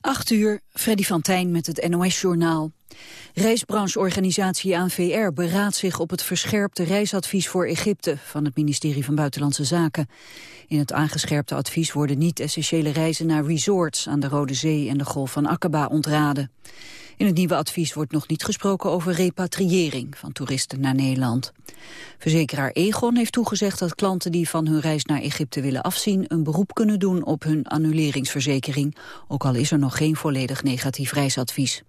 8 uur, Freddy van Tijn met het NOS-journaal. Reisbrancheorganisatie ANVR beraadt zich op het verscherpte reisadvies voor Egypte van het ministerie van Buitenlandse Zaken. In het aangescherpte advies worden niet-essentiële reizen naar resorts aan de Rode Zee en de Golf van Aqaba ontraden. In het nieuwe advies wordt nog niet gesproken over repatriëring van toeristen naar Nederland. Verzekeraar Egon heeft toegezegd dat klanten die van hun reis naar Egypte willen afzien een beroep kunnen doen op hun annuleringsverzekering, ook al is er nog geen volledig negatief reisadvies.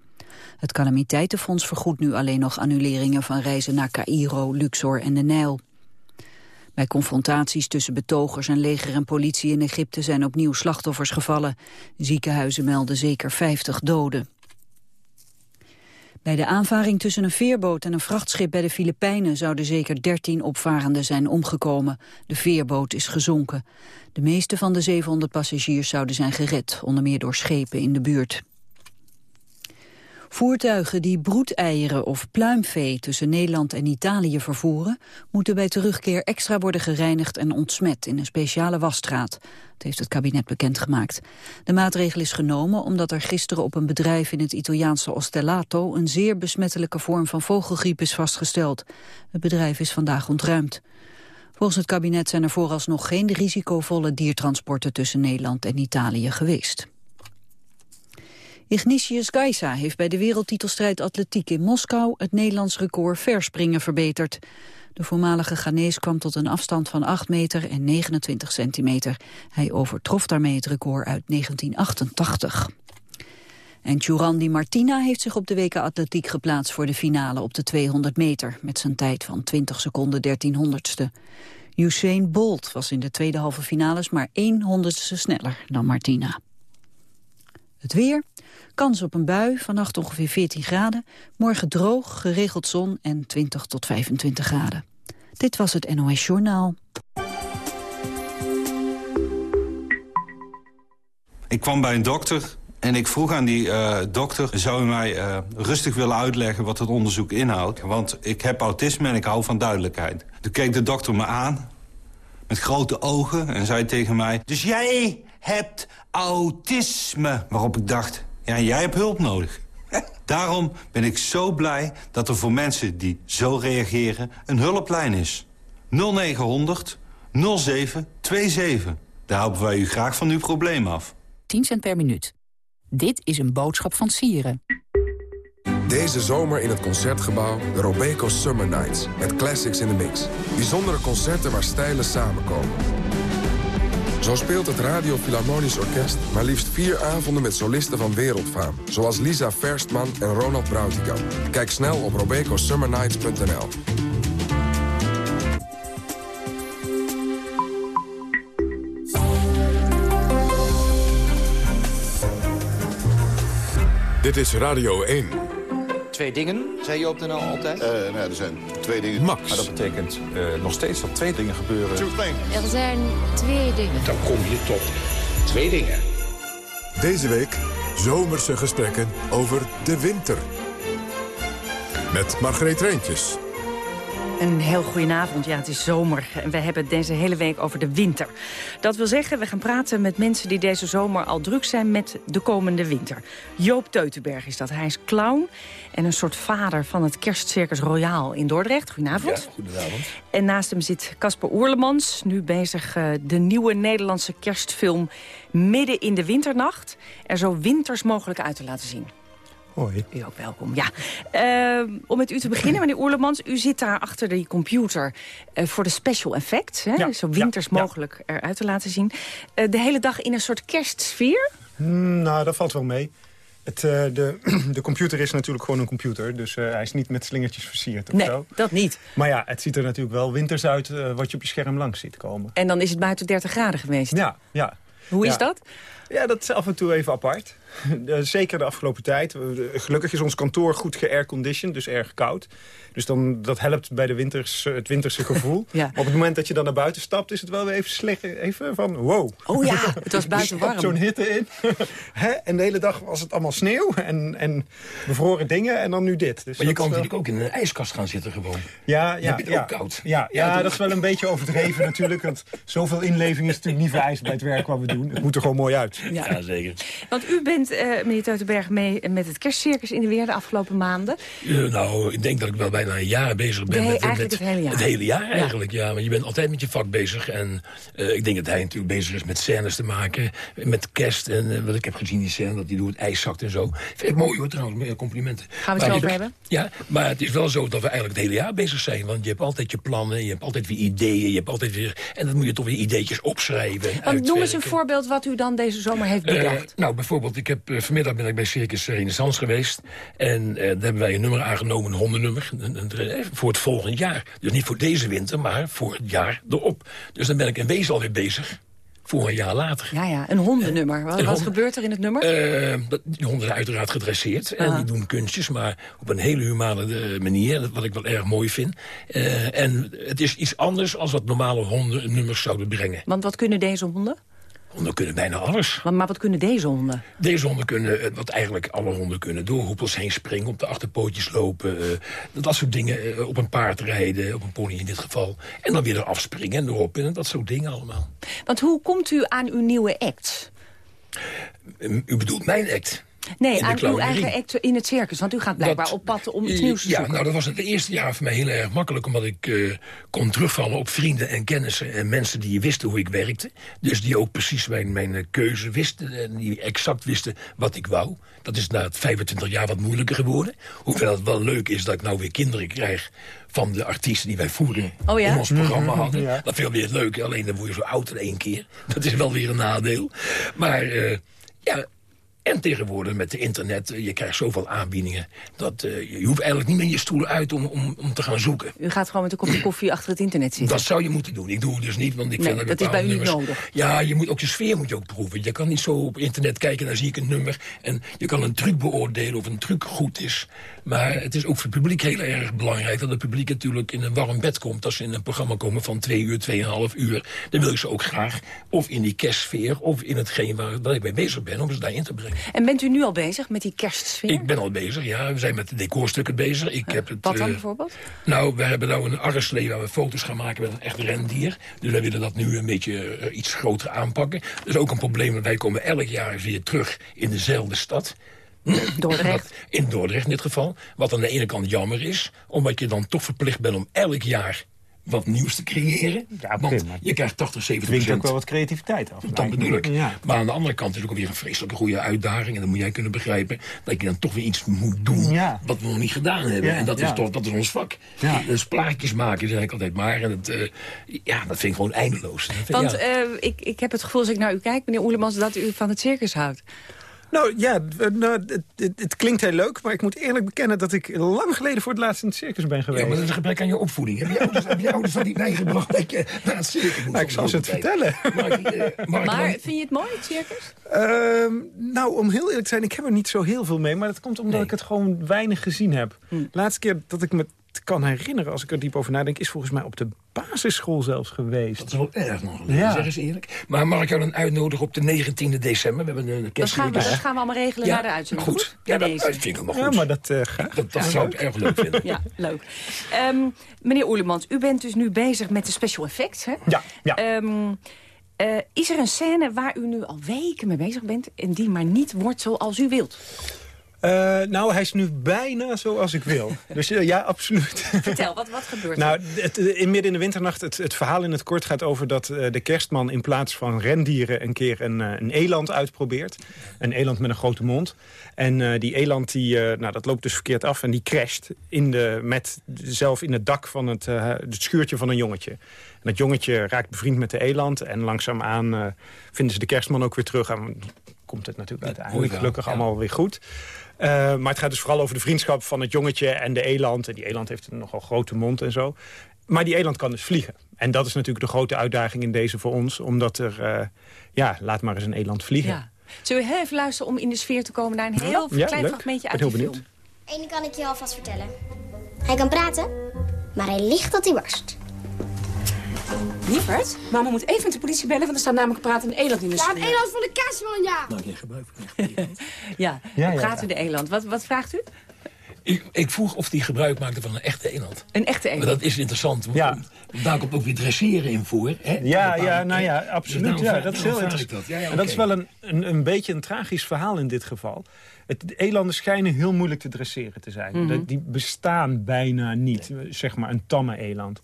Het calamiteitenfonds vergoedt nu alleen nog annuleringen van reizen naar Cairo, Luxor en de Nijl. Bij confrontaties tussen betogers en leger en politie in Egypte zijn opnieuw slachtoffers gevallen. Ziekenhuizen melden zeker 50 doden. Bij de aanvaring tussen een veerboot en een vrachtschip bij de Filipijnen zouden zeker 13 opvarenden zijn omgekomen. De veerboot is gezonken. De meeste van de 700 passagiers zouden zijn gered, onder meer door schepen in de buurt. Voertuigen die broedeieren of pluimvee tussen Nederland en Italië vervoeren... moeten bij terugkeer extra worden gereinigd en ontsmet in een speciale wasstraat. Dat heeft het kabinet bekendgemaakt. De maatregel is genomen omdat er gisteren op een bedrijf in het Italiaanse Ostellato... een zeer besmettelijke vorm van vogelgriep is vastgesteld. Het bedrijf is vandaag ontruimd. Volgens het kabinet zijn er vooralsnog geen risicovolle diertransporten tussen Nederland en Italië geweest. Ignatius Gaisa heeft bij de wereldtitelstrijd atletiek in Moskou het Nederlands record verspringen verbeterd. De voormalige Ghanese kwam tot een afstand van 8 meter en 29 centimeter. Hij overtrof daarmee het record uit 1988. En Churandi Martina heeft zich op de WK Atletiek geplaatst voor de finale op de 200 meter met zijn tijd van 20 seconden 13 honderdste. Usain Bolt was in de tweede halve finales maar 1 honderdste sneller dan Martina. Het weer, kans op een bui, vannacht ongeveer 14 graden. Morgen droog, geregeld zon en 20 tot 25 graden. Dit was het NOS Journaal. Ik kwam bij een dokter en ik vroeg aan die uh, dokter... zou u mij uh, rustig willen uitleggen wat het onderzoek inhoudt? Want ik heb autisme en ik hou van duidelijkheid. Toen keek de dokter me aan met grote ogen en zei tegen mij... Dus jij hebt autisme. Waarop ik dacht, ja, jij hebt hulp nodig. Daarom ben ik zo blij dat er voor mensen die zo reageren een hulplijn is. 0900 0727. Daar helpen wij u graag van uw probleem af. 10 cent per minuut. Dit is een boodschap van Sieren. Deze zomer in het Concertgebouw de Robeco Summer Nights. Met classics in the mix. Bijzondere concerten waar stijlen samenkomen. Zo speelt het Radio Philharmonisch Orkest maar liefst vier avonden met solisten van wereldfaam. Zoals Lisa Verstman en Ronald Brautigam. Kijk snel op robecosummernights.nl. Dit is Radio 1 twee dingen, zei je op de NL altijd? Uh, nou, er zijn twee dingen. Max. Maar dat betekent uh, nog steeds dat twee dingen gebeuren. Er zijn twee dingen. Dan kom je tot twee dingen. Deze week zomerse gesprekken over de winter. Met Margreet Rijntjes. Een heel goedenavond. Ja, het is zomer en we hebben het deze hele week over de winter. Dat wil zeggen, we gaan praten met mensen die deze zomer al druk zijn met de komende winter. Joop Teutenberg is dat. Hij is clown en een soort vader van het kerstcircus Royaal in Dordrecht. Goedenavond. Ja, goedenavond. En naast hem zit Casper Oerlemans, nu bezig uh, de nieuwe Nederlandse kerstfilm Midden in de Winternacht er zo winters mogelijk uit te laten zien. Hoi. U ook welkom, ja. Uh, om met u te beginnen, meneer Oerlemans. U zit daar achter die computer uh, voor de special effects. Hè? Ja, Zo winters ja, mogelijk eruit te laten zien. Uh, de hele dag in een soort kerstsfeer? Hmm, nou, dat valt wel mee. Het, de, de computer is natuurlijk gewoon een computer. Dus hij is niet met slingertjes versierd of nee, zo. dat niet. Maar ja, het ziet er natuurlijk wel winters uit wat je op je scherm langs ziet komen. En dan is het buiten 30 graden geweest? Ja, ja. Hoe is dat? Ja, dat is af en toe even apart. Zeker de afgelopen tijd. Gelukkig is ons kantoor goed ge-airconditioned, dus erg koud. Dus dan, dat helpt bij de winters, het winterse gevoel. ja. Maar op het moment dat je dan naar buiten stapt... is het wel weer even slecht. Even van wow. Oh ja, het was buiten warm. Zo'n hitte in. en de hele dag was het allemaal sneeuw en, en bevroren dingen. En dan nu dit. Dus maar je kan natuurlijk ook in een ijskast gaan zitten gewoon. Ja, ja, heb je het ja, ook koud. Ja, ja, ja dat is wel een beetje overdreven natuurlijk. Want zoveel inleving is natuurlijk niet vereist bij het werk wat we doen. Het moet er gewoon mooi uit. Ja, ja zeker. Want u bent uh, meneer Teutenberg, mee met het kerstcircus in de weer de afgelopen maanden. Uh, nou, ik denk dat ik wel bijna een jaar bezig ben. Met, het hele jaar. Het hele jaar eigenlijk, ja. Want je bent altijd met je vak bezig. En uh, ik denk dat hij natuurlijk bezig is met scènes te maken. Met kerst en wat ik heb gezien, die scène, dat hij door het ijs zakt en zo. Vind ik mooi hoor, trouwens, meer complimenten. Gaan we het over hebben? Ja, maar het is wel zo dat we eigenlijk het hele jaar bezig zijn. Want je hebt altijd je plannen, je hebt altijd weer ideeën, je hebt altijd weer... En dan moet je toch weer ideetjes opschrijven Want noem eens een voorbeeld wat u dan deze zomer heeft bedacht. nou, bijvoorbeeld, ik heb, vanmiddag ben ik bij Circus Renaissance geweest. En daar hebben wij een nummer aangenomen, een hondennummer. Voor het volgend jaar. Dus niet voor deze winter, maar voor het jaar erop. Dus dan ben ik in wezen alweer bezig voor een jaar later. Ja, ja, een hondennummer. Wat, een wat gebeurt er in het nummer? Uh, die honden zijn uiteraard gedresseerd. En die doen kunstjes, maar op een hele humane manier. Wat ik wel erg mooi vind. Uh, en het is iets anders als wat normale hondennummers zouden brengen. Want wat kunnen deze honden? Honden kunnen bijna alles. Maar, maar, wat kunnen deze honden? Deze honden kunnen, wat eigenlijk alle honden kunnen... door hoepels heen springen, op de achterpootjes lopen... Uh, dat soort dingen, uh, op een paard rijden, op een pony in dit geval. En dan weer eraf springen en erop en dat soort dingen allemaal. Want hoe komt u aan uw nieuwe act? U bedoelt mijn act? Nee, aan uw eigen act in het circus. Want u gaat blijkbaar dat, op pad om iets nieuws te ja, zoeken. nou, dat was het eerste jaar voor mij heel erg makkelijk... omdat ik uh, kon terugvallen op vrienden en kennissen... en mensen die wisten hoe ik werkte. Dus die ook precies mijn, mijn keuze wisten... en die exact wisten wat ik wou. Dat is na 25 jaar wat moeilijker geworden. Hoewel het wel leuk is dat ik nou weer kinderen krijg van de artiesten die wij voeren oh ja? in ons programma hadden. Ja. Dat vind ik weer leuk, alleen dan word je zo oud in één keer. Dat is wel weer een nadeel. Maar uh, ja, en tegenwoordig met de internet, je krijgt zoveel aanbiedingen... dat uh, je hoeft eigenlijk niet meer je stoelen uit om, om, om te gaan zoeken. U gaat gewoon met een kopje koffie achter het internet zitten? Dat zou je moeten doen. Ik doe het dus niet, want ik nee, vind dat... dat is bij u nummers, niet nodig. Ja, je moet ook de sfeer moet je ook proeven. Je kan niet zo op internet kijken en dan zie ik een nummer... en je kan een truc beoordelen of een truc goed is. Maar het is ook voor het publiek heel erg belangrijk... dat het publiek natuurlijk in een warm bed komt... als ze in een programma komen van twee uur, tweeënhalf uur. Dan wil ik ze ook graag of in die kerstsfeer... of in hetgeen waar, waar ik mee bezig ben, om ze daarin te brengen. En bent u nu al bezig met die kerstsfeer? Ik ben al bezig, ja. We zijn met de decorstukken bezig. Ik uh, heb het, wat dan uh, bijvoorbeeld? Nou, we hebben nou een arreslee waar we foto's gaan maken met een echt rendier. Dus wij willen dat nu een beetje uh, iets groter aanpakken. Dat is ook een probleem, wij komen elk jaar weer terug in dezelfde stad. Dordrecht. in Dordrecht in dit geval. Wat aan de ene kant jammer is, omdat je dan toch verplicht bent om elk jaar wat nieuws te creëren. Ja, Want je krijgt 80, 70 Dwingt ook wel wat creativiteit af. Dat bedoel ik. Ja. Maar aan de andere kant is het ook weer een vreselijke goede uitdaging. En dan moet jij kunnen begrijpen dat je dan toch weer iets moet doen... Ja. wat we nog niet gedaan hebben. Ja, en dat, ja. is toch, dat is ons vak. Ja. Dus plaatjes maken, zeg ik altijd maar. En het, uh, ja, dat vind ik gewoon eindeloos. Dat vind- Want ja. uh, ik, ik heb het gevoel als ik naar u kijk, meneer Oelemans... dat u van het circus houdt. Nou ja, nou, het, het, het, klinkt heel leuk, maar ik moet eerlijk bekennen dat ik lang geleden voor het laatst in het circus ben geweest. Ja, maar dat is een gebrek aan je opvoeding. Heb je ouders, heb je ouders van die bijgebracht dat je naar het circus moet? Nou, ik zal ze het vertellen. Uh, mag Maar vind je het mooi, het circus? Ehm, nou, om heel eerlijk te zijn, ik heb er niet zo heel veel mee. Maar dat komt omdat Nee. ik het gewoon weinig gezien heb. Hm. Laatste keer dat ik me het kan herinneren, als ik er diep over nadenk... is volgens mij op de basisschool zelfs geweest. Dat is wel erg nog geleden, Ja. zeg eens eerlijk. Maar mag ik jou dan uitnodigen op de 19e december? We hebben een Dat gaan, we, dat gaan we allemaal regelen Ja, na de uitzending. Goed. Ja, dat, vind ik helemaal Ja, goed. maar dat eh gaat. Dat, dat zou ik erg leuk vinden. Ja, leuk. Ehm, meneer Oelemans, u bent dus nu bezig met de special effects, hè? Ja, ja. Ehm, eh, is er een scène waar u nu al weken mee bezig bent... en die maar niet wordt zoals u wilt? Eh, nou, hij is nu bijna zoals ik wil. Dus eh, ja, absoluut. Vertel, wat, wat gebeurt er? Nou, het, in midden in de winternacht, het, het verhaal in het kort gaat over dat eh, de kerstman in plaats van rendieren een keer een, eh, een eland uitprobeert. Een eland met een grote mond. En eh, die eland, die, eh, nou, dat loopt dus verkeerd af en die crasht in de, met, zelf in het dak van het, eh, het schuurtje van een jongetje. En dat jongetje raakt bevriend met de eland en langzaamaan eh vinden ze de kerstman ook weer terug. En komt het natuurlijk uiteindelijk gelukkig ja. allemaal weer goed. Uh, maar het gaat dus vooral over de vriendschap van het jongetje en de eland. En die eland heeft een nogal grote mond en zo. Maar die eland kan dus vliegen. En dat is natuurlijk de grote uitdaging in deze voor ons. Omdat er, uh, ja, laat maar eens een eland vliegen. Ja. Zullen we heel even luisteren om in de sfeer te komen... naar een heel Ja, klein leuk. fragmentje Ik uit heel film? benieuwd. Eén kan ik je alvast vertellen. Hij kan praten, maar hij ligt dat hij barst. Lieverd, mama moet even met de politie bellen... want er staat namelijk praten een eland in de Ja, een eland van de kerstman, ja. Je gebruik van. Ja, Ja, ja, praten de eland. Wat, wat vraagt u? Ik, ik vroeg of hij gebruik maakte van een echte eland. Een echte eland? Maar dat is interessant. Want Ja. Daar komt ook weer dresseren in voor. Hè? Ja, ja, nou ja, Dus absoluut. Ja, dat is heel interessant. dat. Ja, ja, En dat is wel een, een, een beetje een tragisch verhaal in dit geval. Het, de elanden schijnen heel moeilijk te dresseren te zijn. Mhm. Dat- Die bestaan bijna niet, zeg maar een tamme eland.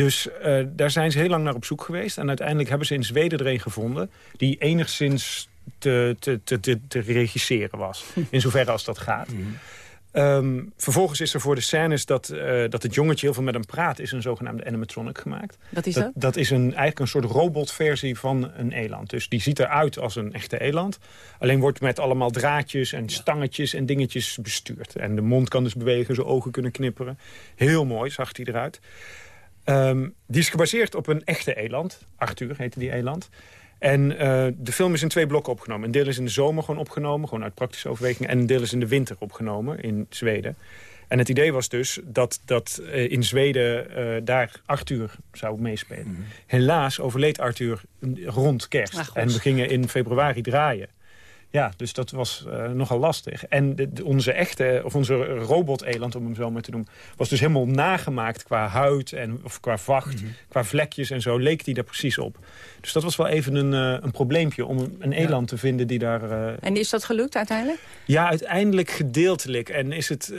Dus eh, daar zijn ze heel lang naar op zoek geweest. En uiteindelijk hebben ze in Zweden er een gevonden... die enigszins te, te, te, te, te regisseren was. In zoverre als dat gaat. Ehm, vervolgens is er voor de scènes dat, eh, dat het jongetje heel veel met hem praat... is een zogenaamde animatronic gemaakt. Wat is dat? Dat is een, eigenlijk een soort robotversie van een eland. Dus die ziet eruit als een echte eland. Alleen wordt met allemaal draadjes en stangetjes en dingetjes bestuurd. En de mond kan dus bewegen, zijn ogen kunnen knipperen. Heel mooi zag hij eruit. Ehm, die is gebaseerd op een echte eland. Arthur heette die eland. En eh, de film is in twee blokken opgenomen. Een deel is in de zomer gewoon opgenomen, gewoon uit praktische overwegingen. En een deel is in de winter opgenomen in Zweden. En het idee was dus dat, dat eh, in Zweden eh, daar Arthur zou meespelen. Helaas overleed Arthur rond kerst. En we gingen in februari draaien. Ja, dus dat was eh, nogal lastig. En de, de- onze echte, of onze robot-eland, om hem zo maar te noemen... was dus helemaal nagemaakt qua huid en of qua vacht, qua vlekjes en zo... leek die daar precies op. Dus dat was wel even een, eh, een probleempje om een, een eland te vinden die daar... eh, En is dat gelukt uiteindelijk? ja, uiteindelijk gedeeltelijk. En is het,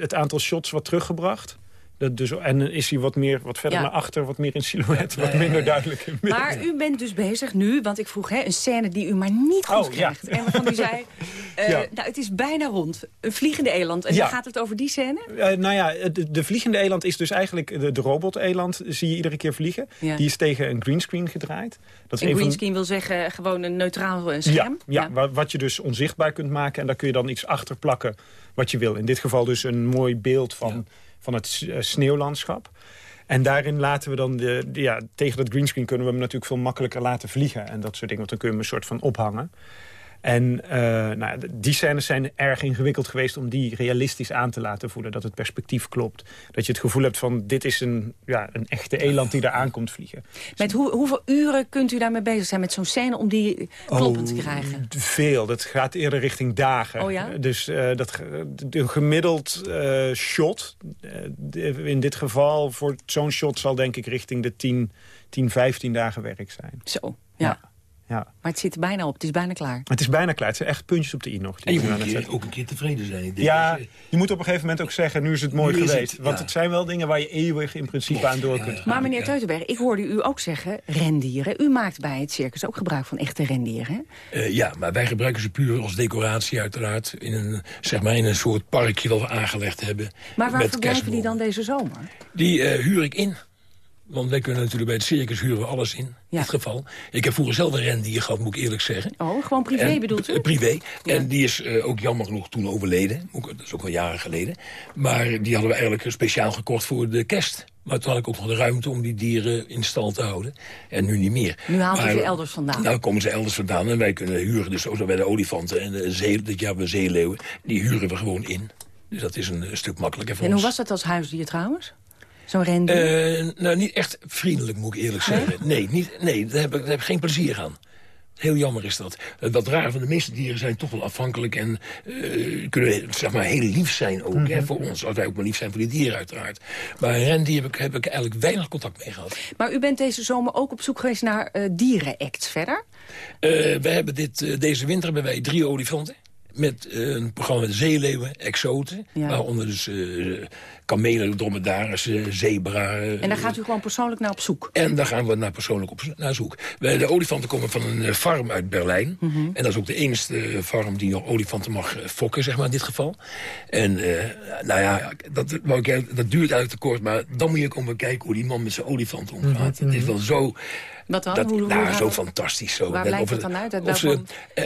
het aantal shots wat teruggebracht... Dat dus, en is hij wat, meer, wat verder Ja. naar achter, wat meer in silhouet, wat minder duidelijk in beeld. Maar u bent dus bezig nu, want ik vroeg hè, een scène die u maar niet goed Oh, ja. krijgt. En waarvan u zei, eh, Ja. nou het is bijna rond. Een vliegende eland. En dan gaat het over die scène? Eh, nou ja, de, de vliegende eland is dus eigenlijk... De, de robot-eland zie je iedere keer vliegen. Ja. Die is tegen een greenscreen gedraaid. Dat is En een van- greenscreen wil zeggen gewoon een neutraal eh, scherm? Ja, ja, wa- wat je dus onzichtbaar kunt maken. En daar kun je dan iets achter plakken wat je wil. In dit geval dus een mooi beeld van, van het eh, sneeuwlandschap. En daarin laten we dan, de, de- ja, tegen dat greenscreen kunnen we hem natuurlijk veel makkelijker laten vliegen. En dat soort dingen, want dan kun je hem een soort van ophangen. En eh, nou, die scènes zijn erg ingewikkeld geweest om die realistisch aan te laten voelen. Dat het perspectief klopt. Dat je het gevoel hebt van dit is een, ja, een echte eland die daar aankomt vliegen. Met hoe, hoeveel uren kunt u daarmee bezig zijn met zo'n scène om die kloppend te Oh, krijgen? Veel. Dat gaat eerder richting dagen. Oh ja? Dus eh, dat, een gemiddeld eh, shot, in dit geval voor zo'n shot zal denk ik richting de 10, 10 15 dagen werk zijn. Zo, ja. ja. Maar het zit er bijna op, het is bijna klaar. Het is bijna klaar. Het zijn echt puntjes op de i nog. die En je moet een keer- ook een keer tevreden zijn. Ja, dat je- moet op een gegeven moment ook zeggen, nu is het mooi geweest. het, Want ja. het zijn wel dingen waar je eeuwig in principe aan door kunt gaan. Maar meneer Teutenberg, ik hoorde u ook zeggen rendieren. U maakt bij het circus ook gebruik van echte rendieren, hè? Eh, ja, maar wij gebruiken ze puur als decoratie uiteraard. In een, zeg maar in een soort parkje dat we aangelegd hebben. Maar waar verblijven die dan deze zomer? Die eh, huur ik in. Want wij kunnen natuurlijk bij het circus huren we alles in. In dit geval. Ik heb vroeger zelf een rendier gehad, moet ik eerlijk zeggen. Oh, gewoon privé En- bedoelt u? eh, Privé. En die is eh, ook jammer genoeg toen overleden. Ook- Dat is ook al jaren geleden. Maar die hadden we eigenlijk speciaal gekocht voor de kerst. Maar toen had ik ook nog de ruimte om die dieren in stal te houden. En nu niet meer. Nu Maar- ze elders vandaan. Nou komen ze elders vandaan en wij kunnen huren. Dus zo bij de olifanten en de zee, dit jaar bij zeeleeuwen. Die huren we gewoon in. Dus dat is een, stuk makkelijker voor En hoe ons. was dat als huisdier trouwens? Zo'n rendier? Eh, nou, niet echt vriendelijk, moet ik eerlijk zeggen. Nee, niet, nee daar, heb ik, daar heb ik geen plezier aan. Heel jammer is dat. Eh, Wat raar, van de meeste dieren zijn toch wel afhankelijk... en eh, kunnen zeg maar, heel lief zijn ook hè, voor ons. Als wij ook maar lief zijn voor die dieren uiteraard. Maar een rendier heb ik, heb ik eigenlijk weinig contact mee gehad. Maar u bent deze zomer ook op zoek geweest naar eh dierenacts verder? We hebben dit, deze winter hebben wij drie olifanten. Met eh, een programma met zeeleeuwen, exoten. Ja. Waaronder dus eh kamelen, dromedaris, eh, zebra. En daar gaat u gewoon persoonlijk naar op zoek? En daar gaan we naar persoonlijk op naar zoek. Wij, de olifanten komen van een farm uit Berlijn. Mhm. En dat is ook de enige farm die nog olifanten mag fokken, zeg maar, in dit geval. En eh, nou ja, dat, wou ik, eigenlijk- dat duurt eigenlijk te kort. Maar dan moet je komen kijken hoe die man met zijn olifant omgaat. Mhm, Het is wel zo... Wat dan? Dat, Hoe- hoe nou, zo dat? fantastisch. Zo. Waar blijkt of dat dan uit? Uit of ze, welke- eh,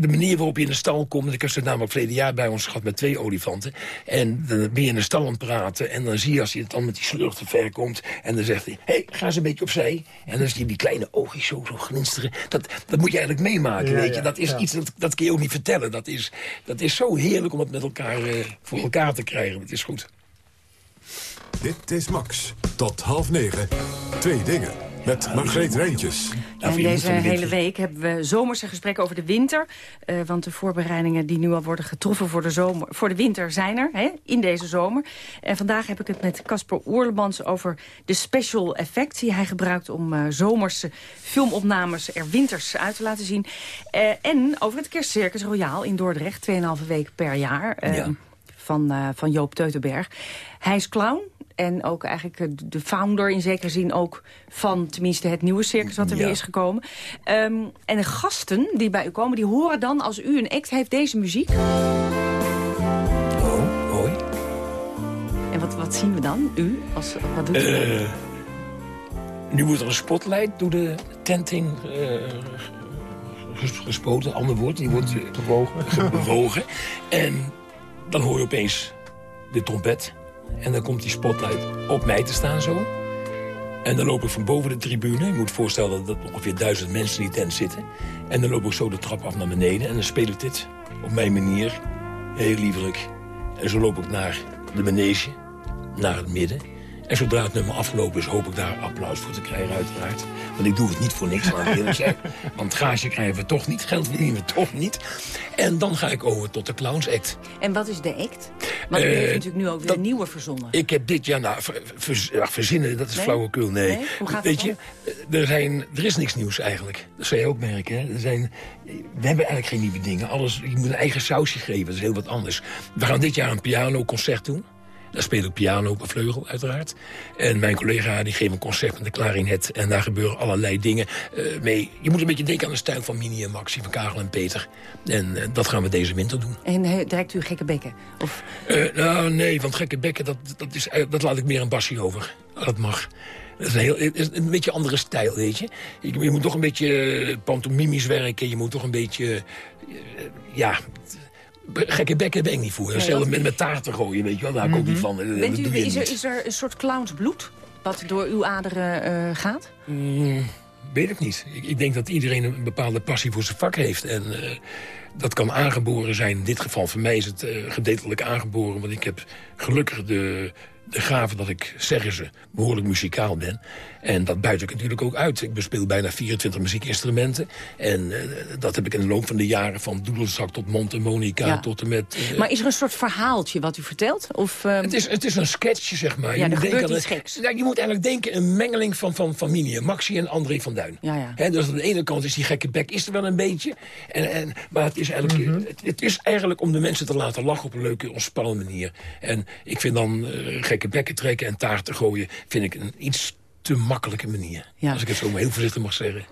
de manier waarop je in de stal komt... Ik heb ze namelijk verleden jaar bij ons gehad met twee olifanten. En dan ben je in de stal aan het praten... en dan zie je als hij dan met die slurf te ver komt... en dan zegt hij, hé, hey, ga eens een beetje opzij. En dan zie je die kleine oogjes zo, zo glinsteren. Dat, dat moet je eigenlijk meemaken, Ja, weet je. Dat is ja. iets, dat, dat kun je ook niet vertellen. Dat is, dat is zo heerlijk om het met elkaar eh, voor elkaar te krijgen. Het is goed. Dit is Max. Tot half negen. Twee dingen. Met Margreet Rijntjes. En deze hele week hebben we zomerse gesprekken over de winter. Uh, want de voorbereidingen die nu al worden getroffen voor de, zomer, voor de winter zijn er, hè, in deze zomer. En vandaag heb ik het met Casper Oerlemans over de special effects... die hij gebruikt om uh, zomerse filmopnames er winters uit te laten zien. Uh, en over het Kerstcircus Royaal in Dordrecht, 2,5 week per jaar... Ja. Van, van Joop Teutenberg. Hij is clown, en ook eigenlijk eh, de founder in zekere zin ook van tenminste het nieuwe circus wat er weer is gekomen. Um, en de gasten die bij u komen, die horen dan als u een act heeft deze muziek. Oh, mooi. En wat, wat zien we dan, u? Als, wat doet u uh, nu wordt er een spotlight door de tent in uh, gespoten, ander woord. Die wordt bewogen. bewogen. En dan hoor je opeens de trompet en dan komt die spotlight op mij te staan zo. En dan loop ik van boven de tribune. Je moet voorstellen dat er ongeveer duizend mensen in die tent zitten. En dan loop ik zo de trap af naar beneden. En dan speel dit op mijn manier. Heel liefelijk. En zo loop ik naar de manege. Naar het midden. En zodra het nummer afgelopen is, hoop ik daar applaus voor te krijgen uiteraard. Want ik doe het niet voor niks, laat ik eerlijk zijn. Want gaasje krijgen we toch niet, geld verdienen we toch niet. En dan ga ik over tot de Clowns Act. En wat is de act? Want u uh, heeft natuurlijk nu ook weer een nieuwe verzonnen. Ik heb dit, ja, nou, verzinnen, dat is nee? flauwekul, nee. nee? Hoe gaat Weet je, er, zijn, er is niks nieuws eigenlijk. Dat zou je ook merken, hè. Er zijn, we hebben eigenlijk geen nieuwe dingen. Alles, je moet een eigen sausje geven, dat is heel wat anders. We gaan dit jaar een pianoconcert doen. Daar speel ik piano op een vleugel, uiteraard. En mijn collega die geeft een concert met de klarinet. En daar gebeuren allerlei dingen uh, mee. Je moet een beetje denken aan de stijl van Mini en Maxi, van Karel en Peter. En uh, dat gaan we deze winter doen. En uh, direct u gekke bekken? Of? nou, nee, want gekke bekken, dat, dat, is, dat laat ik meer een bassie over. Dat mag. Dat is een, heel, is een beetje andere stijl, weet je. je. je moet toch een beetje pantomimisch werken. Je moet toch een beetje... ja, gekke bekken ben ik niet voor. Hetzelfde met, met taarten gooien, weet je wel. Daar mm -hmm. niet van. Bent u, is, er, is er een soort clownsbloed wat door uw aderen uh, gaat? Mm, weet ik niet. Ik, ik, denk dat iedereen een bepaalde passie voor zijn vak heeft. En uh, dat kan aangeboren zijn. In dit geval voor mij is het uh, gedeeltelijk aangeboren. Want ik heb gelukkig de de gave dat ik, zeggen ze, behoorlijk muzikaal ben. En dat buit ik natuurlijk ook uit. Ik bespeel bijna 24 muziekinstrumenten. En uh, dat heb ik in de loop van de jaren van doedelzak tot mondharmonica ja. tot en met... Uh, maar is er een soort verhaaltje wat u vertelt? Of, uh... het, is, het is een sketchje, zeg maar. Ja, je, moet denken iets geks. Nou, je moet eigenlijk denken een mengeling van, van, en Maxi en André van Duin. Ja, ja. He, dus aan de ene kant is die gekke bek is er wel een beetje. En, en, maar het is, eigenlijk, mm -hmm. het, het, is eigenlijk om de mensen te laten lachen op een leuke, ontspannende manier. En ik vind dan gekke bekken trekken en taarten gooien... vind ik een iets te makkelijke manier. Ja. Als ik het zo maar heel voorzichtig mag zeggen.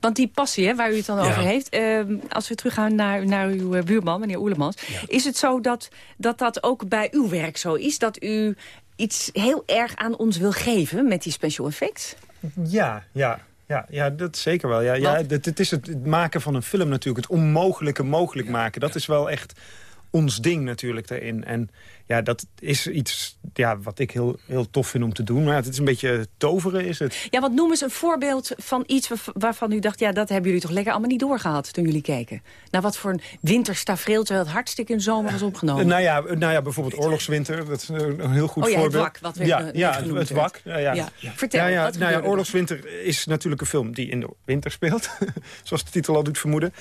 Want die passie hè, waar u het dan ja. over heeft... Uh, als we teruggaan naar, naar uw uh, buurman, meneer Oelemans... Ja. is het zo dat, dat dat ook bij uw werk zo is? Dat u iets heel erg aan ons wil geven met die special effects? Ja, ja. Ja, ja, dat zeker wel. Ja, ja, het, het is het maken van een film natuurlijk. Het onmogelijke mogelijk maken. Dat is wel echt ons ding natuurlijk erin. En ja, dat is iets ja, wat ik heel, heel tof vind om te doen. Maar het is een beetje toveren, is het. Ja, wat noem eens een voorbeeld van iets waarvan u dacht... ja, dat hebben jullie toch lekker allemaal niet doorgehad toen jullie keken. Nou, wat voor een winterstafreel, terwijl het hartstikke in zomer was opgenomen. Nou ja, nou ja bijvoorbeeld Oorlogswinter, dat is een heel goed oh, ja, voorbeeld. Het wak, wat ja, ja, het wak. Ja, ja. ja. Vertel, nou ja, nou ja, Oorlogswinter is natuurlijk een film die in de winter speelt. zoals de titel al doet vermoeden.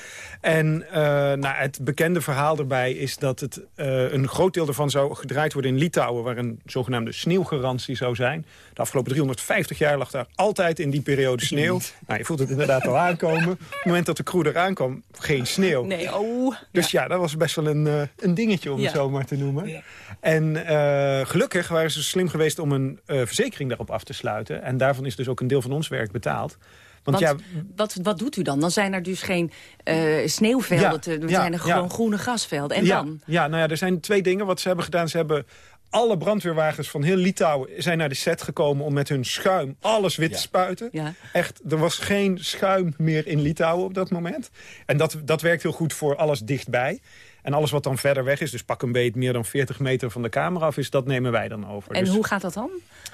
En uh, nou, het bekende verhaal erbij is dat het uh, een groot deel ervan zou gedraaid worden in Litouwen... waar een zogenaamde sneeuwgarantie zou zijn. De afgelopen 350 jaar lag daar altijd in die periode sneeuw. Nou, je voelt het inderdaad al aankomen. Op het moment dat de crew eraan kwam, geen sneeuw. Nee, oh. Dus ja, dat was best wel een, uh, een dingetje om ja. het zo maar te noemen. Ja. En uh, gelukkig waren ze slim geweest om een uh, verzekering daarop af te sluiten. En daarvan is dus ook een deel van ons werk betaald. Want, Want ja, wat, wat doet u dan? Dan zijn er dus geen uh, sneeuwvelden, ja, te, er ja, zijn er gewoon groene grasvelden. En dan? Ja, nou ja, er zijn twee dingen wat ze hebben gedaan. Ze hebben alle brandweerwagens van heel Litouwen zijn naar de set gekomen... om met hun schuim alles wit te spuiten. Ja. Echt, er was geen schuim meer in Litouwen op dat moment. En dat, dat werkt heel goed voor alles dichtbij. En alles wat dan verder weg is, dus pak een beet meer dan 40 meter van de camera af is, dat nemen wij dan over. En dus, hoe gaat dat dan?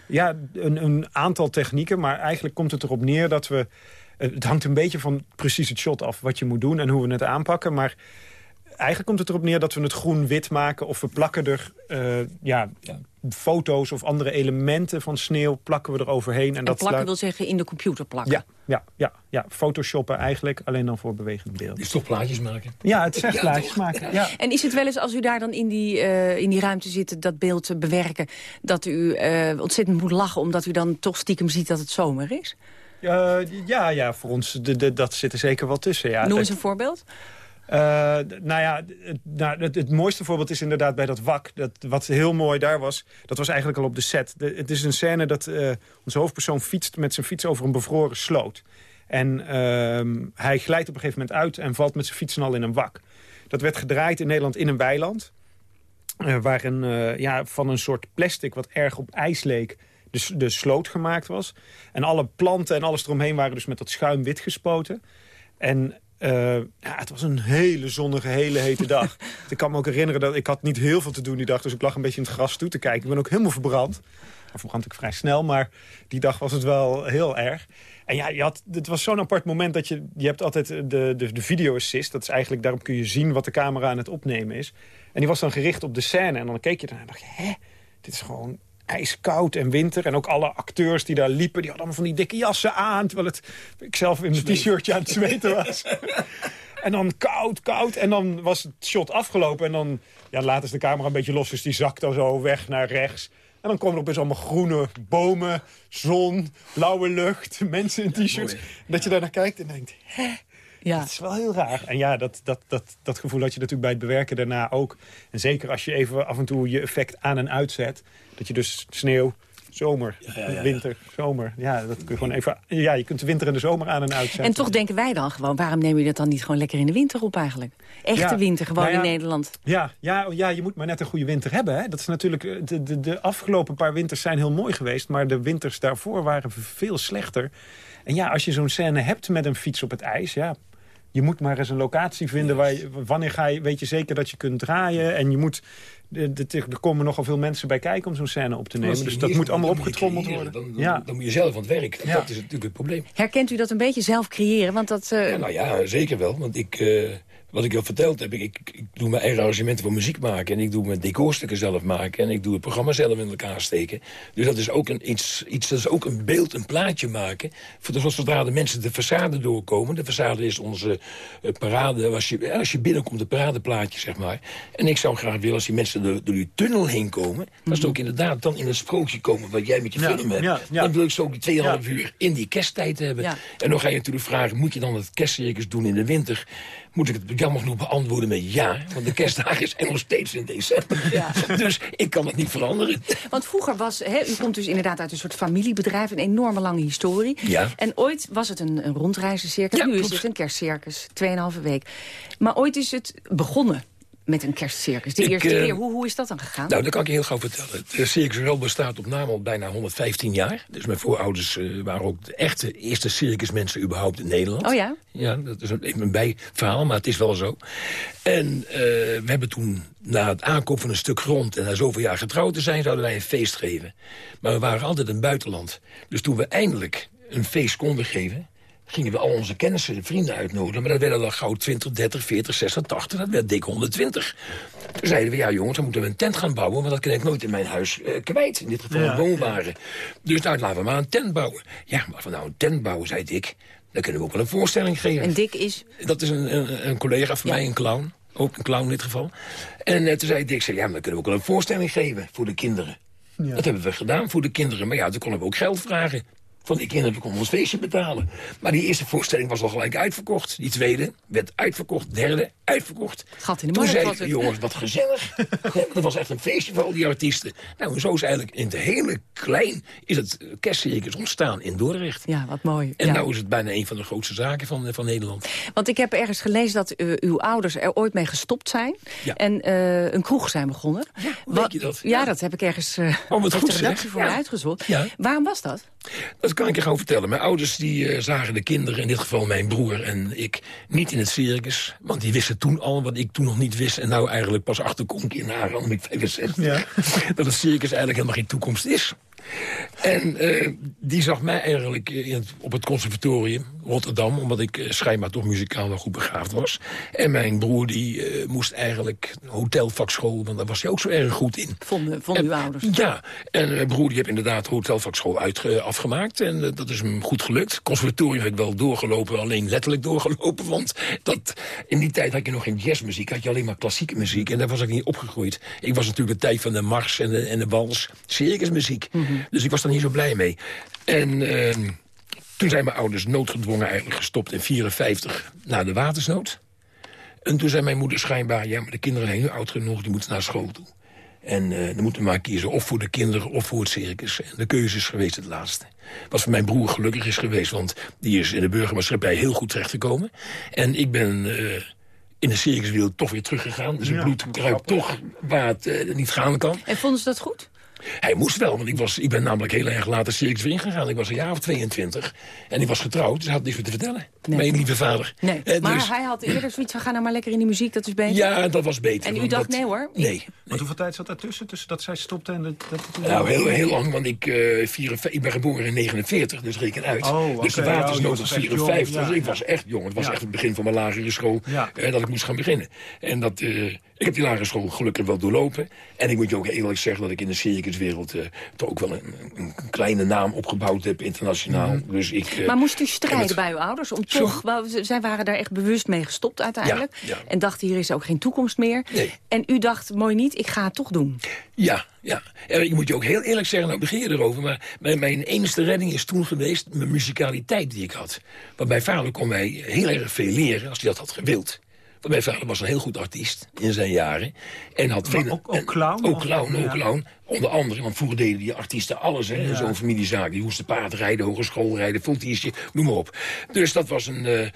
Ja, een, een aantal technieken, maar eigenlijk komt het erop neer dat we... Het hangt een beetje van precies het shot af wat je moet doen en hoe we het aanpakken, maar eigenlijk komt het erop neer dat we het groen-wit maken... of we plakken er uh, ja, foto's of andere elementen van sneeuw... plakken we er overheen. En, dat plakken wil zeggen in de computer plakken? Ja, ja, ja, ja. photoshoppen eigenlijk, alleen dan voor bewegend beeld. Is toch plaatjes maken? Ja, het zegt plaatjes maken. Ja. En is het wel eens als u daar dan in die, uh, in die ruimte zit... dat beeld te bewerken, dat u uh, ontzettend moet lachen... omdat u dan toch stiekem ziet dat het zomer is? Uh, ja, ja, voor ons, de, de, dat zit er zeker wel tussen. Ja. Noem eens een voorbeeld. Uh, nou ja, het, nou, het, het, mooiste voorbeeld is inderdaad bij dat wak. Dat, wat heel mooi daar was, dat was eigenlijk al op de set. Het is een scène dat uh, onze hoofdpersoon fietst met zijn fiets over een bevroren sloot. En uh, hij glijdt op een gegeven moment uit en valt met zijn fietsen al in een wak. Dat werd gedraaid in Nederland in een weiland. Uh, waar een, ja, van een soort plastic wat erg op ijs leek de, de sloot gemaakt was. En alle planten en alles eromheen waren dus met dat schuim wit gespoten. En uh, ja, het was een hele zonnige, hele hete dag. ik kan me ook herinneren dat ik had niet heel veel te doen die dag. Dus ik lag een beetje in het gras toe te kijken. Ik ben ook helemaal verbrand. Nou, verbrand ik vrij snel, maar die dag was het wel heel erg. En ja, je had, het was zo'n apart moment dat je... Je hebt altijd de, de, de video assist. Dat is eigenlijk, daarom kun je zien wat de camera aan het opnemen is. En die was dan gericht op de scène. En dan keek je ernaar en dacht je, hè? Dit is gewoon ijskoud en winter. En ook alle acteurs die daar liepen, die hadden allemaal van die dikke jassen aan. Terwijl het, ik zelf in mijn t-shirtje aan het zweten was. en dan koud, koud. En dan was het shot afgelopen. En dan ja, later is de camera een beetje los, dus die zakt dan zo weg naar rechts. En dan komen er opeens allemaal groene bomen, zon, blauwe lucht, mensen in t-shirts. Dat je daar naar kijkt en denkt, hè? Ja. Dat is wel heel raar. En ja, dat, dat, dat, dat gevoel had je natuurlijk bij het bewerken daarna ook. En zeker als je even af en toe je effect aan en uitzet. Dat je dus sneeuw, zomer, winter, zomer. Ja, dat kun je gewoon even. Ja, je kunt de winter en de zomer aan en uitzetten. En toch denken wij dan gewoon, waarom neem je dat dan niet gewoon lekker in de winter op eigenlijk? Echte winter, gewoon nou in Nederland. Ja, ja, ja, je moet maar net een goede winter hebben. Hè? Dat is natuurlijk, eh, de, de, de afgelopen paar winters zijn heel mooi geweest, maar de winters daarvoor waren veel slechter. En ja, als je zo'n scène hebt met een fiets op het ijs, ja, je moet maar eens een locatie vinden. Waar je, wanneer ga je, weet je zeker dat je kunt draaien. En je moet, er komen nogal veel mensen bij kijken om zo'n scène op te nemen. Dus dat moet allemaal opgetrommeld worden. Dan, ja. dan, moet je zelf aan het werk. Dat is natuurlijk het probleem. Herkent u dat een beetje zelf creëren? Want dat, uh... ja, nou ja, zeker wel. Want ik... Uh wat ik al verteld heb, ik, ik, ik, doe mijn eigen arrangementen voor muziek maken... en ik doe mijn decorstukken zelf maken... en ik doe het programma zelf in elkaar steken. Dus dat is ook een, iets, iets dat is ook een beeld, een plaatje maken... voor de, zodra de mensen de façade doorkomen. De façade is onze uh, parade, als je, als je binnenkomt, een paradeplaatje, zeg maar. En ik zou graag willen, als die mensen door, door die tunnel heen komen... dat ze ook inderdaad dan in een sprookje komen wat jij met je film hebt. Ja, ja. Dan wil ik zo ook die 2,5 uur in die kersttijd hebben. En dan ga je natuurlijk vragen, moet je dan het kerstcircus doen in de winter moet ik het jammer genoeg beantwoorden met ja. Want de kerstdag is nog steeds in december. Ja. Dus ik kan het niet veranderen. Want vroeger was, hè, u komt dus inderdaad uit een soort familiebedrijf... een enorme lange historie. Ja. En ooit was het een, een rondreizencircus. Ja, nu is het een kerstcircus, tweeënhalve week. Maar ooit is het begonnen met een kerstcircus? De eerste uh, keer, hoe, hoe is dat dan gegaan? Nou, dat kan ik je heel gauw vertellen. Het Circus Roel bestaat op naam al bijna 115 jaar. Dus mijn voorouders uh, waren ook de echte eerste circusmensen überhaupt in Nederland. Oh ja? Ja, dat is even een bijverhaal, maar het is wel zo. En uh, we hebben toen, na het aankoop van een stuk grond... en na zoveel jaar getrouwd te zijn, zouden wij een feest geven. Maar we waren altijd in het buitenland. Dus toen we eindelijk een feest konden geven gingen we al onze kennissen en vrienden uitnodigen. Maar dat werden dan gauw 20, 30, 40, 60, 80. Dat werd dik 120. Toen zeiden we, ja jongens, dan moeten we een tent gaan bouwen... want dat kan ik nooit in mijn huis uh, kwijt. In dit geval ja, een woonwagen. Dus nou, laten we maar een tent bouwen. Ja, maar van nou een tent bouwen, zei Dick... dan kunnen we ook wel een voorstelling geven. En Dick is? Dat is een, een, een collega van mij, een clown. Ook een clown in dit geval. En uh, toen zei Dick, zei, ja, maar dan kunnen we ook wel een voorstelling geven voor de kinderen. Ja. Dat hebben we gedaan voor de kinderen. Maar ja, toen konden we ook geld vragen van die kinderen konden ons feestje betalen. Maar die eerste voorstelling was al gelijk uitverkocht. Die tweede werd uitverkocht. Derde uitverkocht. Gat in de Toen zei ik, jongens, wat gezellig. dat was echt een feestje voor al die artiesten. Nou, zo is eigenlijk in het hele klein is het kerstcircus ontstaan in Dordrecht. Ja, wat mooi. En ja. nou is het bijna een van de grootste zaken van, van Nederland. Want ik heb ergens gelezen dat uh, uw ouders er ooit mee gestopt zijn. Ja. En uh, een kroeg zijn begonnen. Ja, wat, je dat? Ja, ja, dat heb ik ergens uh, oh, wat goed, de redactie voor uitgezocht. Waarom was dat? Dat kan ik je gewoon vertellen. Mijn ouders die, uh, zagen de kinderen, in dit geval mijn broer en ik, niet in het circus. Want die wisten toen al wat ik toen nog niet wist. En nou eigenlijk pas achter kom in Haarlem, ik 65. Ja. dat het circus eigenlijk helemaal geen toekomst is. En uh, die zag mij eigenlijk in het, op het conservatorium Rotterdam... omdat ik uh, schijnbaar toch muzikaal wel goed begaafd was. En mijn broer die uh, moest eigenlijk hotelvakschool... want daar was hij ook zo erg goed in. Vonden, vonden uw ouders? Ja, en mijn broer die heeft inderdaad hotelvakschool uit, afgemaakt. En dat is hem goed gelukt. Conservatorium heb ik wel doorgelopen, alleen letterlijk doorgelopen. Want dat, in die tijd had je nog geen jazzmuziek, had je alleen maar klassieke muziek. En daar was ik niet opgegroeid. Ik was natuurlijk de tijd van de mars en de, en de wals, circusmuziek. Mm -hmm. Dus ik was daar niet zo blij mee. En uh, toen zijn mijn ouders noodgedwongen eigenlijk gestopt in 54 na de watersnood. En toen zei mijn moeder schijnbaar... ja, maar de kinderen zijn nu oud genoeg, die moeten naar school toe. En uh, dan moeten we maar kiezen of voor de kinderen of voor het circus. En de keuze is geweest het laatste. Wat voor mijn broer gelukkig is geweest, want die is in de burgermaatschappij heel goed terechtgekomen. En ik ben... Uh, in de circuswereld toch weer teruggegaan. Dus het ja, bloed kruipt toch waar het uh, niet gaan kan. En vonden ze dat goed? Hij moest wel, want ik, was, ik ben namelijk heel erg later circus weer ingegaan. Ik was een jaar of 22 en ik was getrouwd, dus hij had niks meer te vertellen. Nee. Mijn lieve vader. Nee. Uh, maar dus... hij had eerder zoiets van, ga nou maar lekker in die muziek, dat is beter. Ja, dat was beter. En u dacht, nee hoor? Nee. nee. Maar hoeveel tijd zat daartussen, tussen dat zij stopte en dat... dat nou, heel, heel lang, want ik, uh, 54, ik ben geboren in 49, dus reken uit. Oh, okay. Dus de watersnood was 54, ja, dus ik was echt jong. Het was ja. echt het begin van mijn lagere school ja. uh, dat ik moest gaan beginnen. En dat... Uh, ik heb die lagere school gelukkig wel doorlopen. En ik moet je ook eerlijk zeggen dat ik in de circuswereld... Uh, toch ook wel een, een, kleine naam opgebouwd heb internationaal. Mm. Dus ik, uh, maar moest u strijden het... bij uw ouders? Om toch, wel, zij waren daar echt bewust mee gestopt uiteindelijk. Ja, ja. En dachten, hier is ook geen toekomst meer. Nee. En u dacht, mooi niet, ik ga het toch doen. Ja, ja. En ik moet je ook heel eerlijk zeggen, nou begin je erover... maar mijn, mijn enige redding is toen geweest mijn muzikaliteit die ik had. Want mijn vader kon mij heel erg veel leren als hij dat had gewild. Want mijn vader was een heel goed artiest in zijn jaren. En had veel, ook, ook clown? Ook clown, ook clown. Onder andere, want vroeger deden die artiesten alles, hè, ja. zo'n familiezaak. Die moesten paard rijden, hogeschool rijden, noem maar op. Dus dat was een... Uh,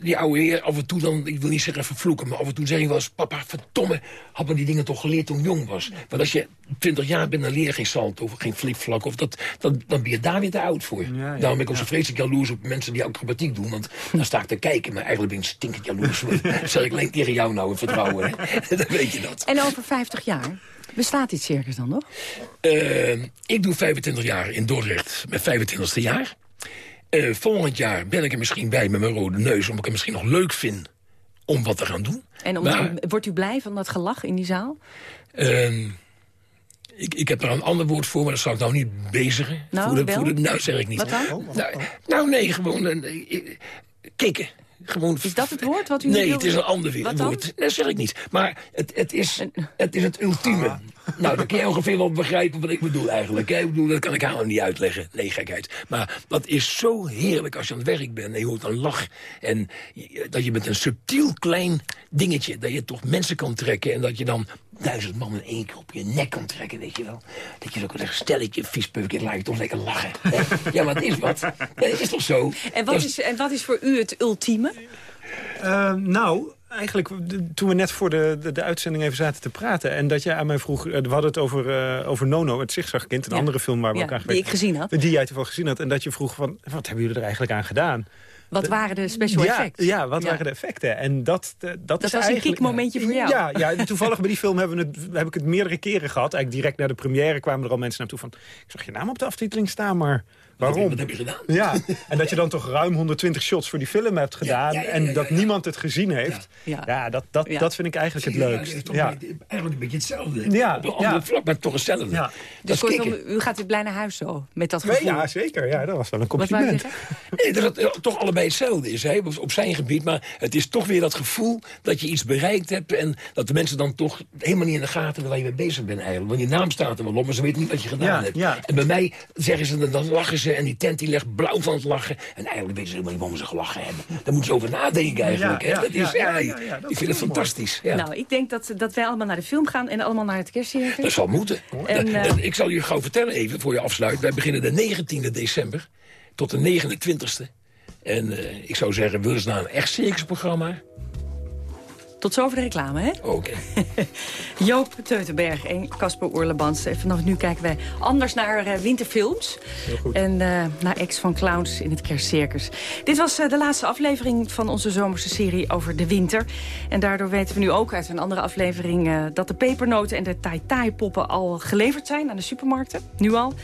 die oude heer af en toe dan, ik wil niet zeggen vervloeken... maar af en toe zeg je wel eens, papa, verdomme... had me die dingen toch geleerd toen ik jong was. Want als je 20 jaar bent, dan leer je geen salto of geen flipflak... of dat, dan, dan ben je daar weer te oud voor. Ja, ja, Daarom ben ik ook zo vreselijk jaloers op mensen die acrobatiek doen. Want dan sta ik te kijken, maar eigenlijk ben ik stinkend jaloers. zeg ik alleen tegen jou nou in vertrouwen, hè? dan weet je dat. En over 50 jaar? Bestaat dit circus dan nog? Uh, ik doe 25 jaar in Dordrecht, mijn 25ste jaar. Uh, volgend jaar ben ik er misschien bij met mijn rode neus... omdat ik het misschien nog leuk vind om wat te gaan doen. En om, maar, wordt u blij van dat gelach in die zaal? Uh, ik, ik heb er een ander woord voor, maar dat zou ik nou niet bezigen. Nou, voor de, wel? voor de, nou, zeg ik niet. Wat dan? Nou, nou nee, gewoon uh, kikken. Gewoon is dat het woord wat u Nee, wil? het is een ander woord. Wat Dat zeg ik niet. Maar het, het, is, het is het ultieme. Nou, dan kun je ongeveer wel begrijpen wat ik bedoel eigenlijk. Ik bedoel, dat kan ik helemaal niet uitleggen. Nee, gekheid. Maar dat is zo heerlijk als je aan het werk bent en je hoort een lach. En dat je met een subtiel klein dingetje, dat je toch mensen kan trekken. En dat je dan duizend man in één keer op je nek kan trekken, weet je wel. Dat je zo kan zeggen, stel ik je viespeuk, laat je toch lekker lachen. ja, maar het is wat. Ja, het is toch zo. En wat, is, en wat is voor u het ultieme? Uh, nou, eigenlijk toen we net voor de, de, de, uitzending even zaten te praten... en dat jij aan mij vroeg, we hadden het over, uh, over Nono, het zigzagkind... een ja. andere film waar we ja, elkaar Die ik gezien had. Die jij toevallig gezien had. En dat je vroeg, van, wat hebben jullie er eigenlijk aan gedaan? Wat waren de special ja, effects? Ja, wat ja. waren de effecten? En dat, dat, dat is was een kiekmomentje voor jou. Ja, ja toevallig bij die film hebben we het, heb ik het meerdere keren gehad. Eigenlijk direct na de première kwamen er al mensen naartoe van... ik zag je naam op de aftiteling staan, maar... Waarom? Wat heb je gedaan? Ja, en dat je dan toch ruim 120 shots voor die film hebt gedaan... Ja, ja, ja, en dat niemand het gezien heeft. Ja, dat, dat, dat vind ik eigenlijk het leukst. Ja, eigenlijk een beetje hetzelfde. Ja, Op een andere vlak, maar toch hetzelfde. Ja. Dus kortom, u gaat weer blij naar huis zo, met dat gevoel? Ja, zeker. Ja, dat was wel een compliment. nee, dat het toch allebei hetzelfde is, hè, op zijn gebied. Maar het is toch weer dat gevoel dat je iets bereikt hebt... en dat de mensen dan toch helemaal niet in de gaten hebben waar je mee bezig bent eigenlijk. Want je naam staat er wel op, maar ze weten niet wat je gedaan hebt. En bij mij zeggen ze, dan lachen ze en die tent die legt blauw van het lachen. En eigenlijk weten ze helemaal niet waarom ze gelachen hebben. Daar moeten ze over nadenken eigenlijk. Ja, ja, dat is, ja, ja, ja, dat ik vind het fantastisch. Nou, ik denk dat, dat wij allemaal naar de film gaan en allemaal naar het kerstcircus. Dat zal moeten. En, uh, en ik zal je gauw vertellen even, voor je afsluit. Wij beginnen de 19e december tot de 29e. En uh, ik zou zeggen, wil eens naar een echt circusprogramma... Tot zover de reclame, hè? Oké. Joop Teutenberg en Casper Oerlebans. Vanaf nu kijken wij anders naar uh, winterfilms. En uh, naar ex van clowns in het kerstcircus. Dit was uh, de laatste aflevering van onze zomerse serie over de winter. En daardoor weten we nu ook uit een andere aflevering... dat de pepernoten en de tai-tai-poppen al geleverd zijn aan de supermarkten. Nu al.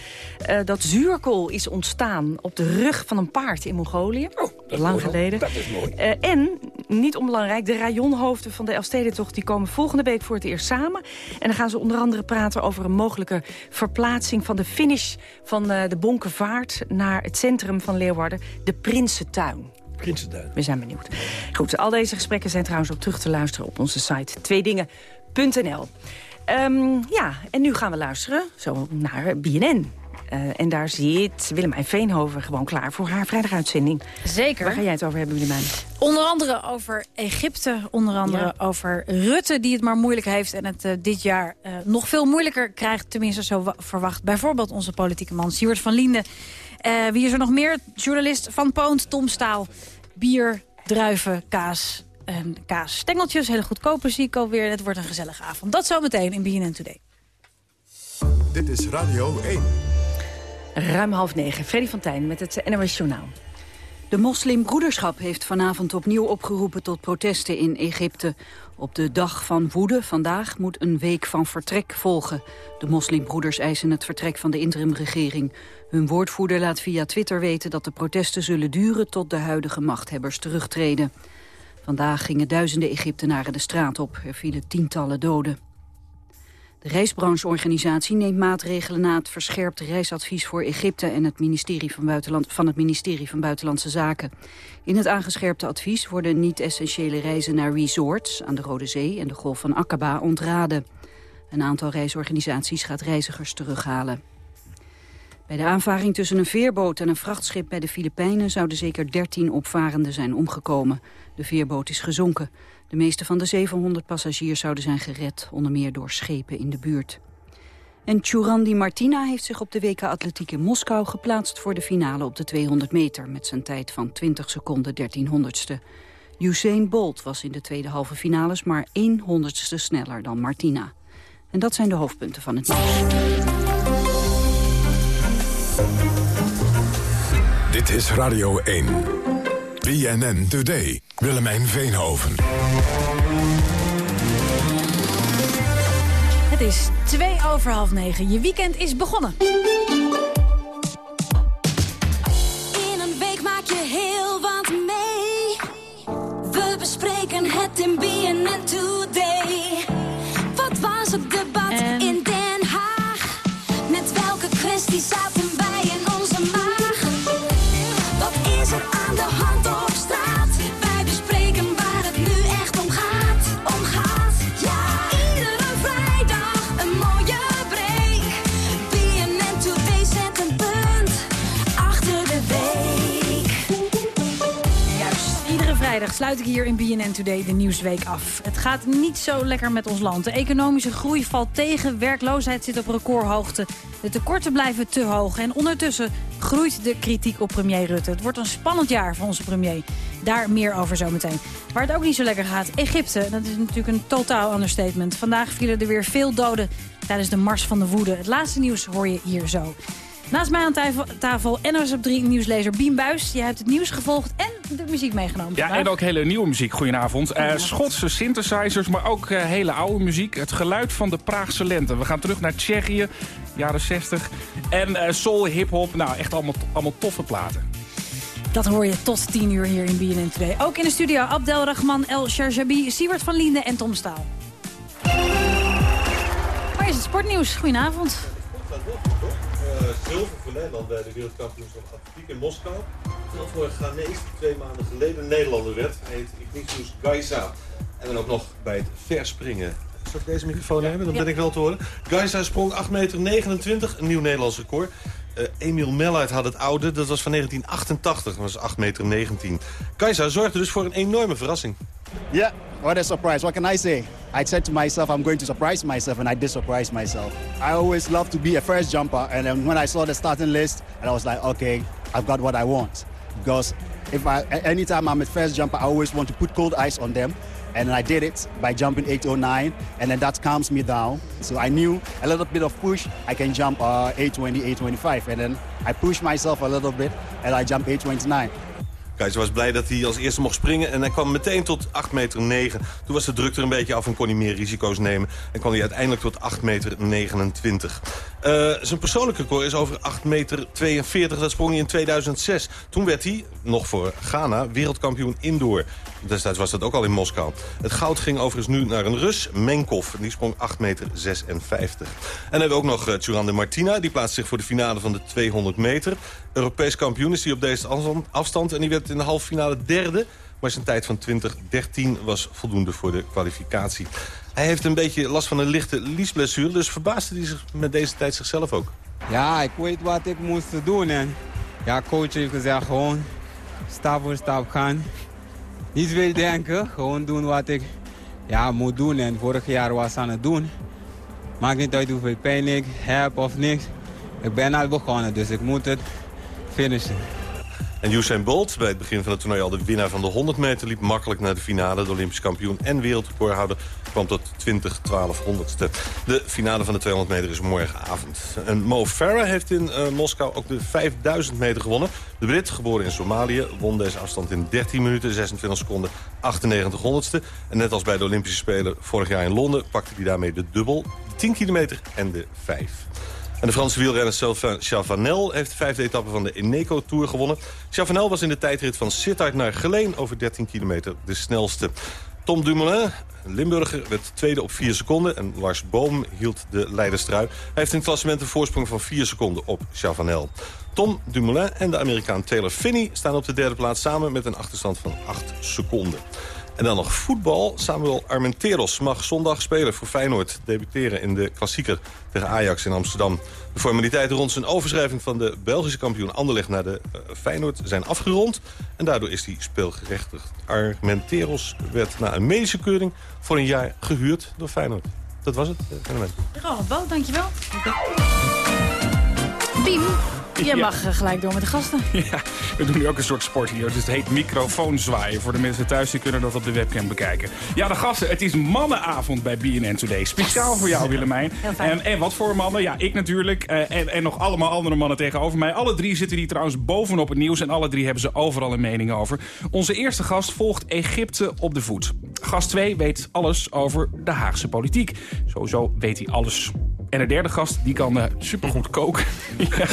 dat zuurkool is ontstaan op de rug van een paard in Mongolië. Oh, Lang geleden. Dat is mooi. en, niet onbelangrijk, de rajonhoofden van de Elfstedentocht... die komen volgende week voor het eerst samen. En dan gaan ze onder andere praten over een mogelijke verplaatsing... van de finish van uh, de Bonkenvaart naar het centrum van Leeuwarden, de Prinsentuin. Prinsentuin. We zijn benieuwd. Goed, al deze gesprekken zijn trouwens ook terug te luisteren op onze site tweedingen.nl. Um, ja, en nu gaan we luisteren zo naar BNN. Uh, en daar zit Willemijn Veenhoven gewoon klaar voor haar vrijdaguitzending. Zeker. Waar ga jij het over hebben, Willemijn? Onder andere over Egypte, onder andere ja. over Rutte... die het maar moeilijk heeft en het uh, dit jaar uh, nog veel moeilijker krijgt. Tenminste, zo verwacht bijvoorbeeld onze politieke man Siewert van Linden. wie is er nog meer? Journalist Van Poont, Tom Staal, bier, druiven, kaas... En kaas, stengeltjes, hele goedkope zie ik alweer. Het wordt een gezellige avond. Dat zometeen in BNN Today. Dit is Radio 1. Ruim half negen. Freddy van Tijn met het NOS Journaal. De moslimbroederschap heeft vanavond opnieuw opgeroepen tot protesten in Egypte. Op de dag van woede vandaag moet een week van vertrek volgen. De moslimbroeders eisen het vertrek van de interimregering. Hun woordvoerder laat via Twitter weten dat de protesten zullen duren tot de huidige machthebbers terugtreden. Vandaag gingen duizenden Egyptenaren de straat op. Er vielen tientallen doden. De reisbrancheorganisatie neemt maatregelen na het verscherpt reisadvies voor Egypte en het ministerie van, Buitenland, van het ministerie van Buitenlandse Zaken. In het aangescherpte advies worden niet-essentiële reizen naar resorts aan de Rode Zee en de Golf van Aqaba ontraden. Een aantal reisorganisaties gaat reizigers terughalen. Bij de aanvaring tussen een veerboot en een vrachtschip bij de Filipijnen zouden zeker 13 opvarenden zijn omgekomen. De veerboot is gezonken. De meeste van de 700 passagiers zouden zijn gered, onder meer door schepen in de buurt. En Churandi Martina heeft zich op de WK Atletiek in Moskou geplaatst voor de finale op de 200 meter met zijn tijd van 20 seconden 13 honderdste. Usain Bolt was in de tweede halve finales maar 1 honderdste sneller dan Martina. En dat zijn de hoofdpunten van het nieuws. Dit is Radio 1. BNN Today. Willemijn Veenhoven. Het is twee over half negen. Je weekend is begonnen. Sluit ik hier in BNN Today de Nieuwsweek af. Het gaat niet zo lekker met ons land. De economische groei valt tegen, werkloosheid zit op recordhoogte. De tekorten blijven te hoog en ondertussen groeit de kritiek op premier Rutte. Het wordt een spannend jaar voor onze premier. Daar meer over zometeen. Waar het ook niet zo lekker gaat, Egypte. Dat is natuurlijk een totaal understatement. Vandaag vielen er weer veel doden tijdens de Mars van de Woede. Het laatste nieuws hoor je hier zo. Naast mij aan tafel, tafel NOS op 3 nieuwslezer Bien Buis. Je hebt het nieuws gevolgd en de muziek meegenomen Ja, vandaag. en ook hele nieuwe muziek. Goedenavond. Eh, Schotse synthesizers, maar ook eh, hele oude muziek. Het geluid van de Praagse lente. We gaan terug naar Tsjechië, jaren 60. En eh, soul, hip-hop. Nou, echt allemaal, allemaal toffe platen. Dat hoor je tot 10 uur hier in BNN Today. Ook in de studio Abdelrahman El Sharjabi, Siewert van Linden en Tom Staal. Waar is het sportnieuws? Goedenavond. Zilver voor Nederland bij de wereldkampioenschap atletiek in Moskou. Dat voor een Ghanese twee maanden geleden Nederlander werd. Hij heet Ignatius Gaisa. En dan ook nog bij het verspringen. Zal ik deze microfoon hebben? Dan ben ik wel te horen. Gaisa sprong 8,29 meter, een nieuw Nederlands record. Eh Emiel Melluit had het oude, dat was van 1988, dat was 8,19 meter. Gaisa zorgde dus voor een enorme verrassing. Yeah, what a surprise. What can I say? I said to myself, I'm going to surprise myself, and I did surprise myself. I always love to be a first jumper, and then when I saw the starting list, and I was like, okay, I've got what I want. Because if I, a- anytime I'm at first jump, I always want to put cold ice on them. And I did it by jumping 809, and then that calms me down. So I knew a little bit of push, I can jump uh, 820, 825. And then I push myself a little bit, and I jump 829. Keizer was blij dat hij als eerste mocht springen en hij kwam meteen tot 8 meter 9. Toen was de druk er een beetje af en kon hij meer risico's nemen. En kwam hij uiteindelijk tot 8 meter 29. Eh, zijn persoonlijke record is over 8 meter 42. Dat sprong hij in 2006. Toen werd hij, nog voor Ghana, wereldkampioen indoor. Destijds was dat ook al in Moskou. Het goud ging overigens nu naar een Rus, Menkov. Die sprong 8 meter 56. En dan hebben we ook nog uh, Tjuran de Martina. Die plaatst zich voor de finale van de 200 meter. Europees kampioen is hij op deze afstand. En die werd in de halve finale derde. Maar zijn tijd van 2013 was voldoende voor de kwalificatie. Hij heeft een beetje last van een lichte liesblessure. Dus verbaasde hij zich met deze tijd zichzelf ook. Ja, ik weet wat ik moest doen. En ja, coach heeft gezegd gewoon stap voor stap gaan. Niet veel denken, gewoon doen wat ik ja, moet doen. En vorig jaar was aan het doen. Maakt niet uit hoeveel pijn ik heb of niks. Ik ben al begonnen, dus ik moet het finishen. En Usain Bolt, bij het begin van het toernooi al de winnaar van de 100 meter... liep makkelijk naar de finale. De Olympisch kampioen en wereldrecordhouder kwam tot 20 12 honderdste. De finale van de 200 meter is morgenavond. En Mo Farah heeft in eh, Moskou ook de 5000 meter gewonnen. De Brit, geboren in Somalië, won deze afstand in 13 minuten, 26 seconden, 98 honderdste. En net als bij de Olympische Spelen vorig jaar in Londen... pakte hij daarmee de dubbel, de 10 kilometer en de 5. En de Franse wielrenner Sylvain Chavanel heeft de vijfde etappe van de Eneco Tour gewonnen. Chavanel was in de tijdrit van Sittard naar Geleen over 13 kilometer de snelste. Tom Dumoulin, Limburger, werd tweede op 4 seconden. En Lars Boom hield de leiderstrui. Hij heeft in het klassement een voorsprong van 4 seconden op Chavanel. Tom Dumoulin en de Amerikaan Taylor Finney staan op de derde plaats samen met een achterstand van 8 seconden. En dan nog voetbal. Samuel Armenteros mag zondag spelen voor Feyenoord. Debuteren in de klassieker tegen Ajax in Amsterdam. De formaliteiten rond zijn overschrijving van de Belgische kampioen Anderlecht naar de uh, Feyenoord zijn afgerond. En daardoor is hij speelgerechtigd. Armenteros werd na een medische keuring voor een jaar gehuurd door Feyenoord. Dat was het uh. Ronald Boot, dankjewel. Piem, Ja. mag eh, gelijk door met de gasten. Ja, we doen nu ook een soort sport hier. Dus het heet microfoonzwaaien. Voor de mensen thuis die kunnen dat op de webcam bekijken. Ja, de gasten. Het is mannenavond bij BNN Today. Speciaal voor jou, Willemijn. Heel fijn. En, en wat voor mannen? Ja, ik natuurlijk. eh, en, en nog allemaal andere mannen tegenover mij. Alle drie zitten die trouwens bovenop het nieuws. En alle drie hebben ze overal een mening over. Onze eerste gast volgt Egypte op de voet. Gast 2 weet alles over de Haagse politiek. Sowieso weet hij alles. En de derde gast, die kan eh, supergoed koken. Ja.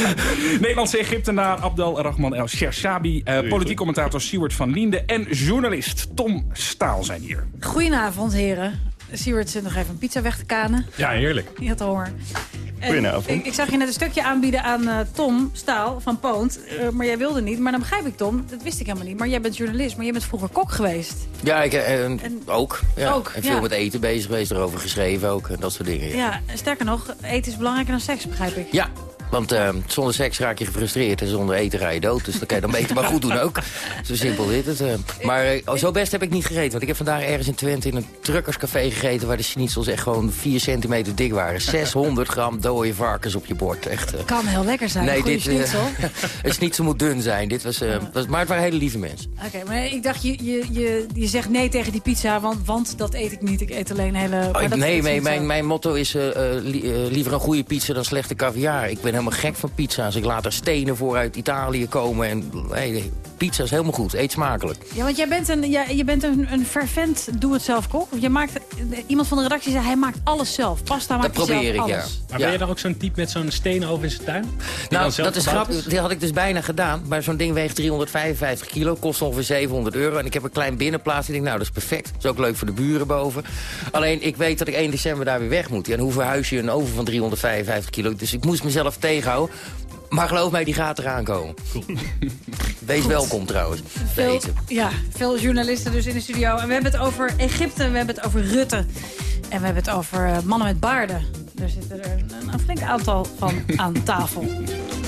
Nederlandse Egyptenaar Abdel Rahman El Shershabi. eh politiek commentator Siewert van Liende. En journalist Tom Staal zijn hier. Goedenavond, heren. Siewert zit nog even een pizza weg te kanen. Ja, heerlijk. Je had honger. En Goedenavond. Ik, ik zag je net een stukje aanbieden aan eh, Tom Staal van Poont. eh, maar jij wilde niet. Maar dan begrijp ik, Tom. Dat wist ik helemaal niet. Maar jij bent journalist. Maar jij bent vroeger kok geweest. Ja, ik, eh, ook. Ja. Ook, en veel ja. met eten bezig geweest, erover geschreven ook. En dat soort dingen. Ja, sterker nog, eten is belangrijker dan seks, begrijp ik. Ja, want eh, zonder seks raak je gefrustreerd en zonder eten ga je dood. Dus dan kan je dan beter maar goed doen ook. Zo simpel is het. eh. Maar eh, zo best heb ik niet gegeten. Want ik heb vandaag ergens in Twente in een truckerscafé gegeten... waar de schnitzels echt gewoon 4 centimeter dik waren. 600 gram dode varkens op je bord. Echt. Kan heel lekker zijn, Nee, dit, schnitzel. een schnitzel moet dun zijn. Dit was, was, maar het waren hele lieve mensen. Oké, maar ik dacht, je, je, je, je zegt nee tegen die pizza, want, want dat eet ik niet. Ik eet alleen hele... Oh, ik- dat nee, is mijn, mijn, motto is li- liever een goede pizza dan slechte caviar. Ik ben helemaal gek van pizza's. Ik laat er stenen voor uit Italië komen. En, nee, pizza is helemaal goed. Eet smakelijk. Ja, want jij bent een, jij, je bent een, een fervent doe-het-zelf kok. Je maakt, iemand van de redactie zei, hij maakt alles zelf. Pasta maakt hij probeer zelf ik, ja. Maar Ja. ben je dan ook zo'n type met zo'n steen over in zijn tuin? Nou, dat is grappig. Die had ik dus bijna gedaan. Maar zo'n ding weegt 355 kilo, kost ongeveer 700 euro. En ik heb een klein binnenplaats. En ik denk, nou, dat is perfect. Dat is ook leuk voor de buren boven. Alleen, ik weet dat ik 1 december daar weer weg moet. Ja, En hoe verhuis je een oven van 355 kilo? Dus ik moest mezelf tegenhouden. Maar geloof mij, die gaat eraan komen. Wees welkom trouwens. Veel, ja, veel journalisten dus in de studio. En we hebben het over Egypte, we hebben het over Rutte. En we hebben het over eh, mannen met baarden. Er zitten er een, een flink aantal van aan tafel.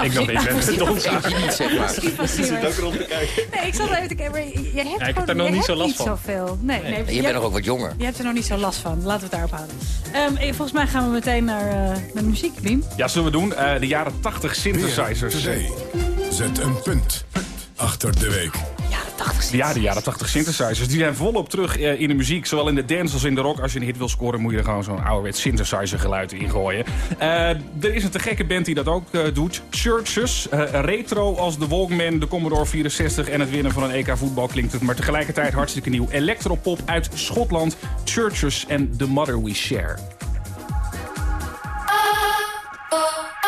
Ik nog niet, met de Donza. Zeg maar. Van Zit ook erop te kijken. Nee, ik zat er even te kijken. Je, je hebt Ja, ik heb gewoon- daar nog je niet hebt zo last van. zoveel. Nee, nee, Je bent nog ook wat jonger. Je hebt er nog niet zo last van. Laten we het daarop houden. Ehm, eh, volgens mij gaan we meteen naar, eh, naar de muziek, Wim. Ja, zullen we doen? Eh, de jaren 80 synthesizers. Zet een punt achter de week. Ja, de jaren 80 synthesizers. Die zijn volop terug eh, in de muziek. Zowel in de dance als in de rock. Als je een hit wil scoren moet je er gewoon zo'n ouderwets synthesizer geluid in gooien. Eh, er is een te gekke band die dat ook eh, doet. Churches. eh, retro als de Walkman, de Commodore 64 en het winnen van een EK voetbal klinkt het. Maar tegelijkertijd hartstikke nieuw. Electropop uit Schotland. Churches en The Mother We Share. Take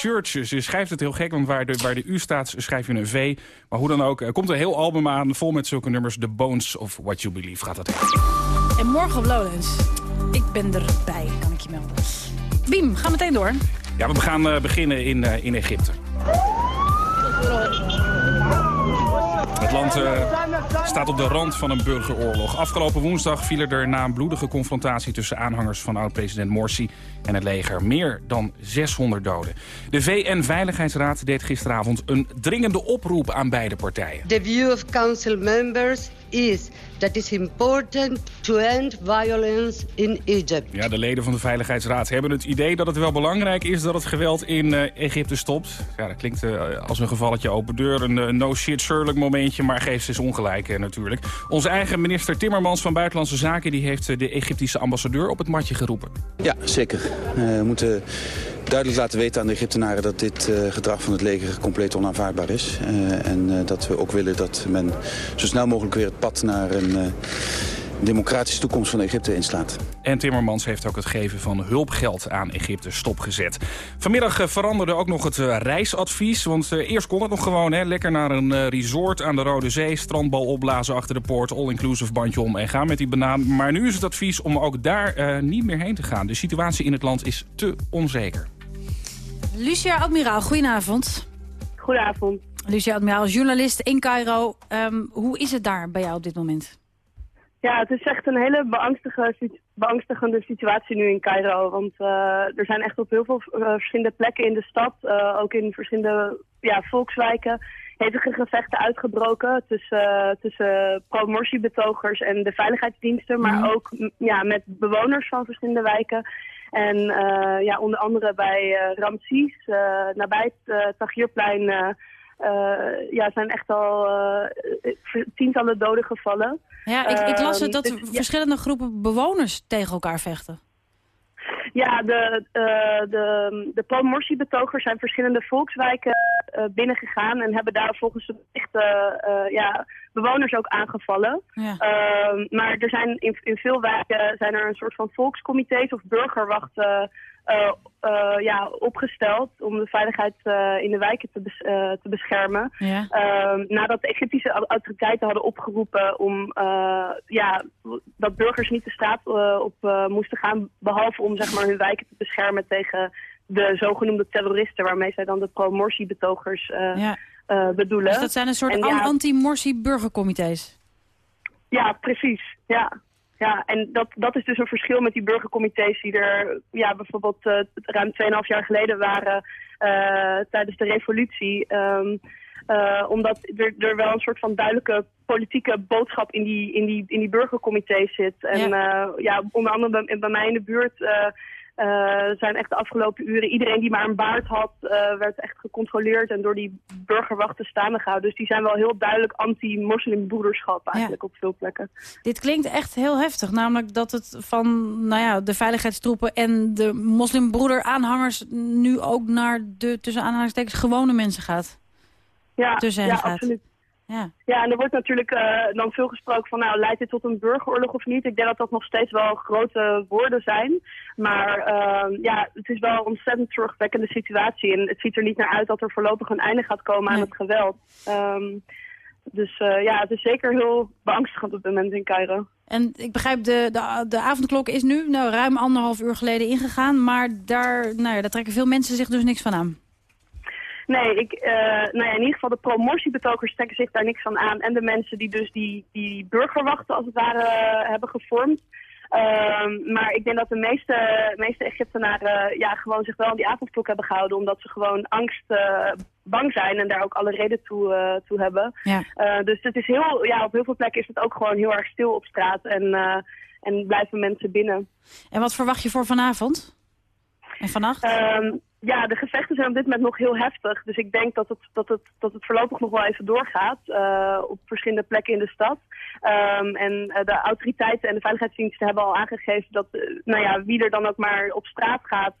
churches. Je schrijft het heel gek, want waar de, waar de U staat schrijf je een V. Maar hoe dan ook, er komt een heel album aan, vol met zulke nummers. The Bones of What You Believe gaat dat heten. En morgen op Lowlands. Ik ben erbij, kan ik je melden. Biem, ga meteen door. Ja, we gaan eh, beginnen in, eh, in Egypte. Het land staat op de rand van een burgeroorlog. Afgelopen woensdag vielen er na een bloedige confrontatie... tussen aanhangers van oud-president Morsi en het leger meer dan 600 doden. De VN-veiligheidsraad deed gisteravond een dringende oproep aan beide partijen. The view of council members is that it's important to end violence in Egypt. Ja, de leden van de Veiligheidsraad hebben het idee dat het wel belangrijk is dat het geweld in eh, Egypte stopt. Ja, dat klinkt eh, als een gevalletje open deur, een eh, no shit Sherlock momentje, maar geeft ze ongelijk eh, natuurlijk. Onze eigen minister Timmermans van Buitenlandse Zaken die heeft de Egyptische ambassadeur op het matje geroepen. Ja, zeker. Eh, we moeten duidelijk laten weten aan de Egyptenaren dat dit eh, gedrag van het leger compleet onaanvaardbaar is. Eh, en eh, dat we ook willen dat men zo snel mogelijk weer het pad naar een democratische toekomst van Egypte inslaat. En Timmermans heeft ook het geven van hulpgeld aan Egypte stopgezet. Vanmiddag veranderde ook nog het reisadvies. Want eerst kon het nog gewoon, hè, lekker naar een resort aan de Rode Zee. Strandbal opblazen achter de poort, all-inclusive bandje om en gaan met die banaan. Maar nu is het advies om ook daar niet meer heen te gaan. De situatie in het land is te onzeker. Lucia Admiraal, goedenavond. Goedenavond. Lucia Admiraal, journalist in Cairo. Ehm, hoe is het daar bij jou op dit moment? Ja, het is echt een hele beangstige, situ- beangstigende situatie nu in Cairo. Want eh, er zijn echt op heel veel eh, verschillende plekken in de stad, eh, ook in verschillende ja, volkswijken, hevige gevechten uitgebroken tussen, tussen pro-Morsi-betogers en de veiligheidsdiensten, maar ook m, ja, met bewoners van verschillende wijken. En eh, ja, onder andere bij eh, Ramses, eh, nabij het uh, eh, ja, zijn echt al tientallen doden gevallen. Ja, ik, ik las het Ehm, dat dus, ja. verschillende groepen bewoners tegen elkaar vechten. Ja, de, eh, de, de pro-Morsi-betogers zijn verschillende volkswijken eh, binnengegaan en hebben daar volgens de berichten eh, ja, bewoners ook aangevallen. Ja. Ehm, maar er zijn in, in veel wijken zijn er een soort van volkscomité's of burgerwachten ja, opgesteld om de veiligheid eh, in de wijken te, bes- eh, te beschermen. Ja. Ehm, nadat de Egyptische au- autoriteiten hadden opgeroepen om eh, ja, dat burgers niet de straat eh, op eh, moesten gaan, behalve om zeg maar, hun wijken te beschermen tegen de zogenoemde terroristen, waarmee zij dan de pro-Morsi-betogers eh, Ja. eh, bedoelen. Dus dat zijn een soort ja, anti-Morsi burgercomité's. ja, precies. Ja. Ja, en dat, dat is dus een verschil met die burgercomité's die er ja, bijvoorbeeld eh, ruim 2,5 jaar geleden waren eh, tijdens de revolutie. Ehm, eh, omdat er, er wel een soort van duidelijke politieke boodschap in die, in die, in die burgercomité's zit. En ja. ja, onder andere bij, bij mij in de buurt eh, zijn echt de afgelopen uren... iedereen die maar een baard had, eh, werd echt gecontroleerd en door die burgerwachten staande gehouden. Dus die zijn wel heel duidelijk anti-moslimbroederschap eigenlijk op veel plekken. Dit klinkt echt heel heftig. Namelijk dat het van nou ja, de veiligheidstroepen en de moslimbroeder-aanhangers... nu ook naar de tussen aanhalingstekens gewone mensen gaat. Ja, ja gaat. absoluut. Ja. Ja, en er wordt natuurlijk eh, dan veel gesproken van, nou, leidt dit tot een burgeroorlog of niet? Ik denk dat dat nog steeds wel grote woorden zijn. Maar eh, ja, het is wel een ontzettend terugwekkende situatie. En het ziet er niet naar uit dat er voorlopig een einde gaat komen aan het geweld. Ehm, dus eh, ja, het is zeker heel beangstigend op dit moment in Cairo. En ik begrijp, de, de, de avondklok is nu nou, ruim anderhalf uur geleden ingegaan. Maar daar, nou ja, daar trekken veel mensen zich dus niks van aan. Nee, ik, eh, nou ja, in ieder geval de pro-Morsi-betogers trekken zich daar niks van aan. En de mensen die dus die, die burgerwachten als het ware eh, hebben gevormd. Ehm, maar ik denk dat de meeste, meeste Egyptenaren ja, gewoon zich wel aan die avondklok hebben gehouden. Omdat ze gewoon angst eh, bang zijn en daar ook alle reden toe, eh, toe hebben. Ja. Eh, dus het is heel, ja, op heel veel plekken is het ook gewoon heel erg stil op straat. En, eh, en blijven mensen binnen. En wat verwacht je voor vanavond? En vannacht? Ehm, ja, de gevechten zijn op dit moment nog heel heftig. Dus ik denk dat het, dat het, dat het voorlopig nog wel even doorgaat eh, op verschillende plekken in de stad. Ehm, en eh, de autoriteiten en de veiligheidsdiensten hebben al aangegeven dat eh, nou ja, wie er dan ook maar op straat gaat...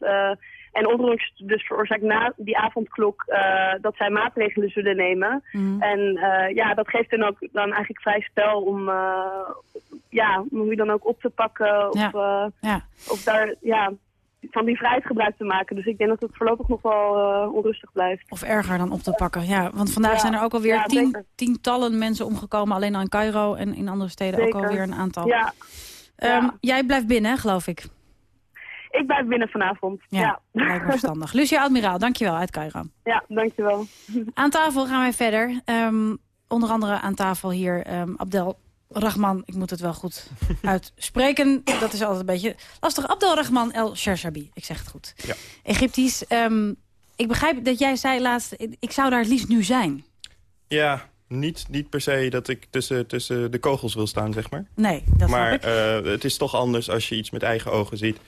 en onrust dus veroorzaakt na die avondklok dat zij maatregelen zullen nemen. En eh, ja, dat geeft dan ook dan eigenlijk vrij spel om, ja, om wie dan ook op te pakken. Of, Ja. Ja. of daar, ja, van die vrijheid gebruik te maken. Dus ik denk dat het voorlopig nog wel eh, onrustig blijft. Of erger dan op te pakken. Ja, want vandaag Ja, zijn er ook alweer ja, tien, tientallen mensen omgekomen. Alleen al in Cairo en in andere steden ook alweer een aantal. Ja. Ehm, Jij blijft binnen, hè, geloof ik. Ik blijf binnen vanavond. Ja, Ja, verstandig. Lucia Admiraal, dankjewel uit Cairo. ja dankjewel. Aan tafel gaan wij verder. Ehm, onder andere aan tafel hier ehm, Abdel Rahman. Ik moet het wel goed uitspreken. Dat is altijd een beetje lastig. Abdel Rahman El Shershabi. Ik zeg het goed. Ja. Egyptisch. Ehm, ik begrijp dat jij zei laatst... Ik zou daar het liefst nu zijn. Ja, niet, niet per se dat ik tussen, tussen de kogels wil staan, zeg maar. Nee, dat maar ik. eh, het is toch anders als je iets met eigen ogen ziet.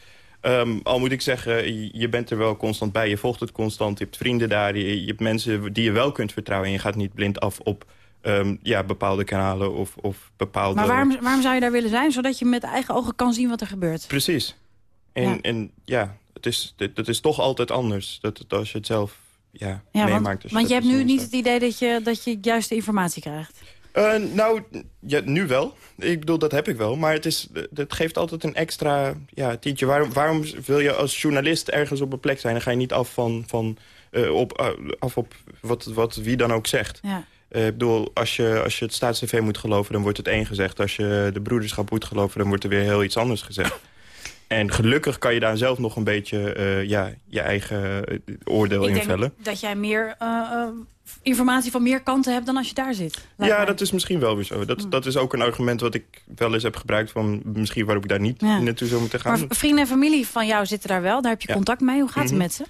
Ehm, al moet ik zeggen, je- je bent er wel constant bij. Je volgt het constant. Je hebt vrienden daar. Je, je hebt mensen die je wel kunt vertrouwen. En je gaat niet blind af op ehm, ja, bepaalde kanalen of, of bepaalde... Maar waarom, waarom zou je daar willen zijn? Zodat je met eigen ogen kan zien wat er gebeurt. Precies. En Ja. en, ja het, is, het is toch altijd anders. Dat, als je het zelf ja, Ja, meemaakt. want, want je dat hebt nu niet het idee dat je, dat je juist de informatie krijgt. Eh, nou, ja, nu wel. Ik bedoel, dat heb ik wel. Maar het, is, het geeft altijd een extra ja, tientje. Waarom, waarom wil je als journalist ergens op een plek zijn? Dan ga je niet af, van, van, eh, op, eh, af op wat, wat wie dan ook zegt. Ja. Eh, ik bedoel, als je, als je het staatstv moet geloven, dan wordt het één gezegd. Als je de broederschap moet geloven, dan wordt er weer heel iets anders gezegd. En gelukkig kan je daar zelf nog een beetje uh, ja, je eigen uh, oordeel Ik invellen. denk dat jij meer uh, informatie van meer kanten hebt dan als je daar zit. Ja, mij. dat is misschien wel weer zo. Dat, mm. dat is ook een argument wat ik wel eens heb gebruikt... van misschien waarom ik daar niet ja. naartoe zou moeten gaan. Maar vrienden en familie van jou zitten daar wel. Daar heb je ja. contact mee. Hoe gaat het mm -hmm. met ze?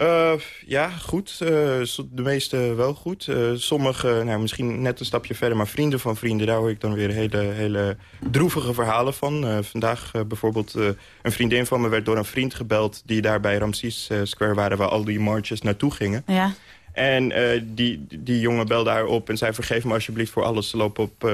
Uh, ja, goed. Uh, de meeste wel goed. Uh, sommige, nou, misschien net een stapje verder, maar vrienden van vrienden... daar hoor ik dan weer hele, hele droevige verhalen van. vandaag bijvoorbeeld een vriendin van me werd door een vriend gebeld... die daar bij Ramses Square waren, waar al die marches naartoe gingen. Ja. En die, die jongen belde haar op en zei... vergeef me alsjeblieft voor alles. Ze lopen op,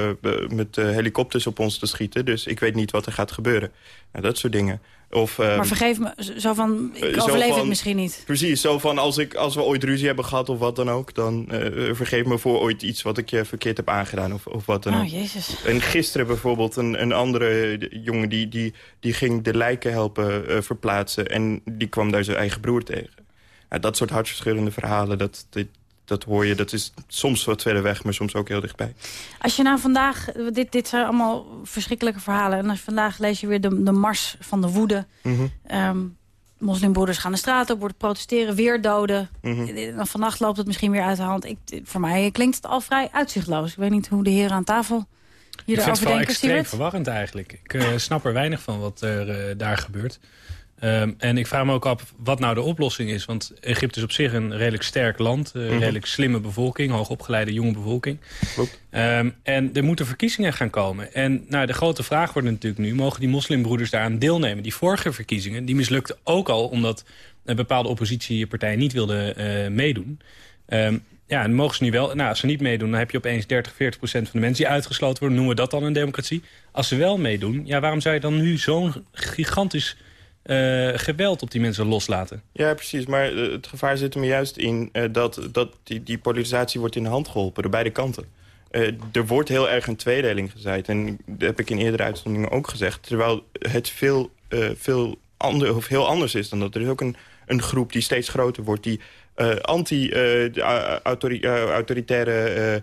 met helikopters op ons te schieten. Dus ik weet niet wat er gaat gebeuren. Nou, dat soort dingen. Of, maar vergeef me, zo van, ik overleef van, het misschien niet. Precies, zo van als, ik, als we ooit ruzie hebben gehad of wat dan ook... dan vergeef me voor ooit iets wat ik je verkeerd heb aangedaan of, of wat dan oh, ook. Jezus. En gisteren bijvoorbeeld een, een andere jongen... die, die, die ging de lijken helpen verplaatsen en die kwam daar zijn eigen broer tegen. Nou, dat soort hartverscheurende verhalen, dat, dat, dat hoor je. Dat is soms wat verder weg, maar soms ook heel dichtbij. Als je nou vandaag... Dit, dit zijn allemaal verschrikkelijke verhalen. En als vandaag lees je weer de, de mars van de woede. Mm -hmm. um, moslimbroeders gaan de straat op, worden protesteren, weer doden. Mm -hmm. Vannacht loopt het misschien weer uit de hand. Ik, voor mij klinkt het al vrij uitzichtloos. Ik weet niet hoe de heren aan tafel hier ik vind het wel extreem verwarrend eigenlijk. Ik uh, snap er weinig van wat er uh, daar gebeurt. Um, en ik vraag me ook af wat nou de oplossing is. Want Egypte is op zich een redelijk sterk land. Een uh, mm -hmm. redelijk slimme bevolking. Hoogopgeleide jonge bevolking. Um, en er moeten verkiezingen gaan komen. En nou, de grote vraag wordt natuurlijk nu... mogen die moslimbroeders daaraan deelnemen? Die vorige verkiezingen die mislukten ook al... omdat een bepaalde oppositiepartijen niet wilden uh, meedoen. Um, ja, en mogen ze nu wel. Nou, als ze niet meedoen, dan heb je opeens 30, 40 procent van de mensen die uitgesloten worden. Noemen we dat dan een democratie? Als ze wel meedoen, ja, waarom zou je dan nu zo'n gigantisch uh, geweld op die mensen loslaten. Ja, precies. Maar uh, het gevaar zit er juist in uh, dat, dat die, die polarisatie wordt in de hand geholpen. Door beide kanten. er wordt heel erg een tweedeling gezaaid. En dat heb ik in eerdere uitzendingen ook gezegd. Terwijl het veel, veel ander, of heel anders is dan dat. Er is ook een, een groep die steeds groter wordt. Die anti-autoritaire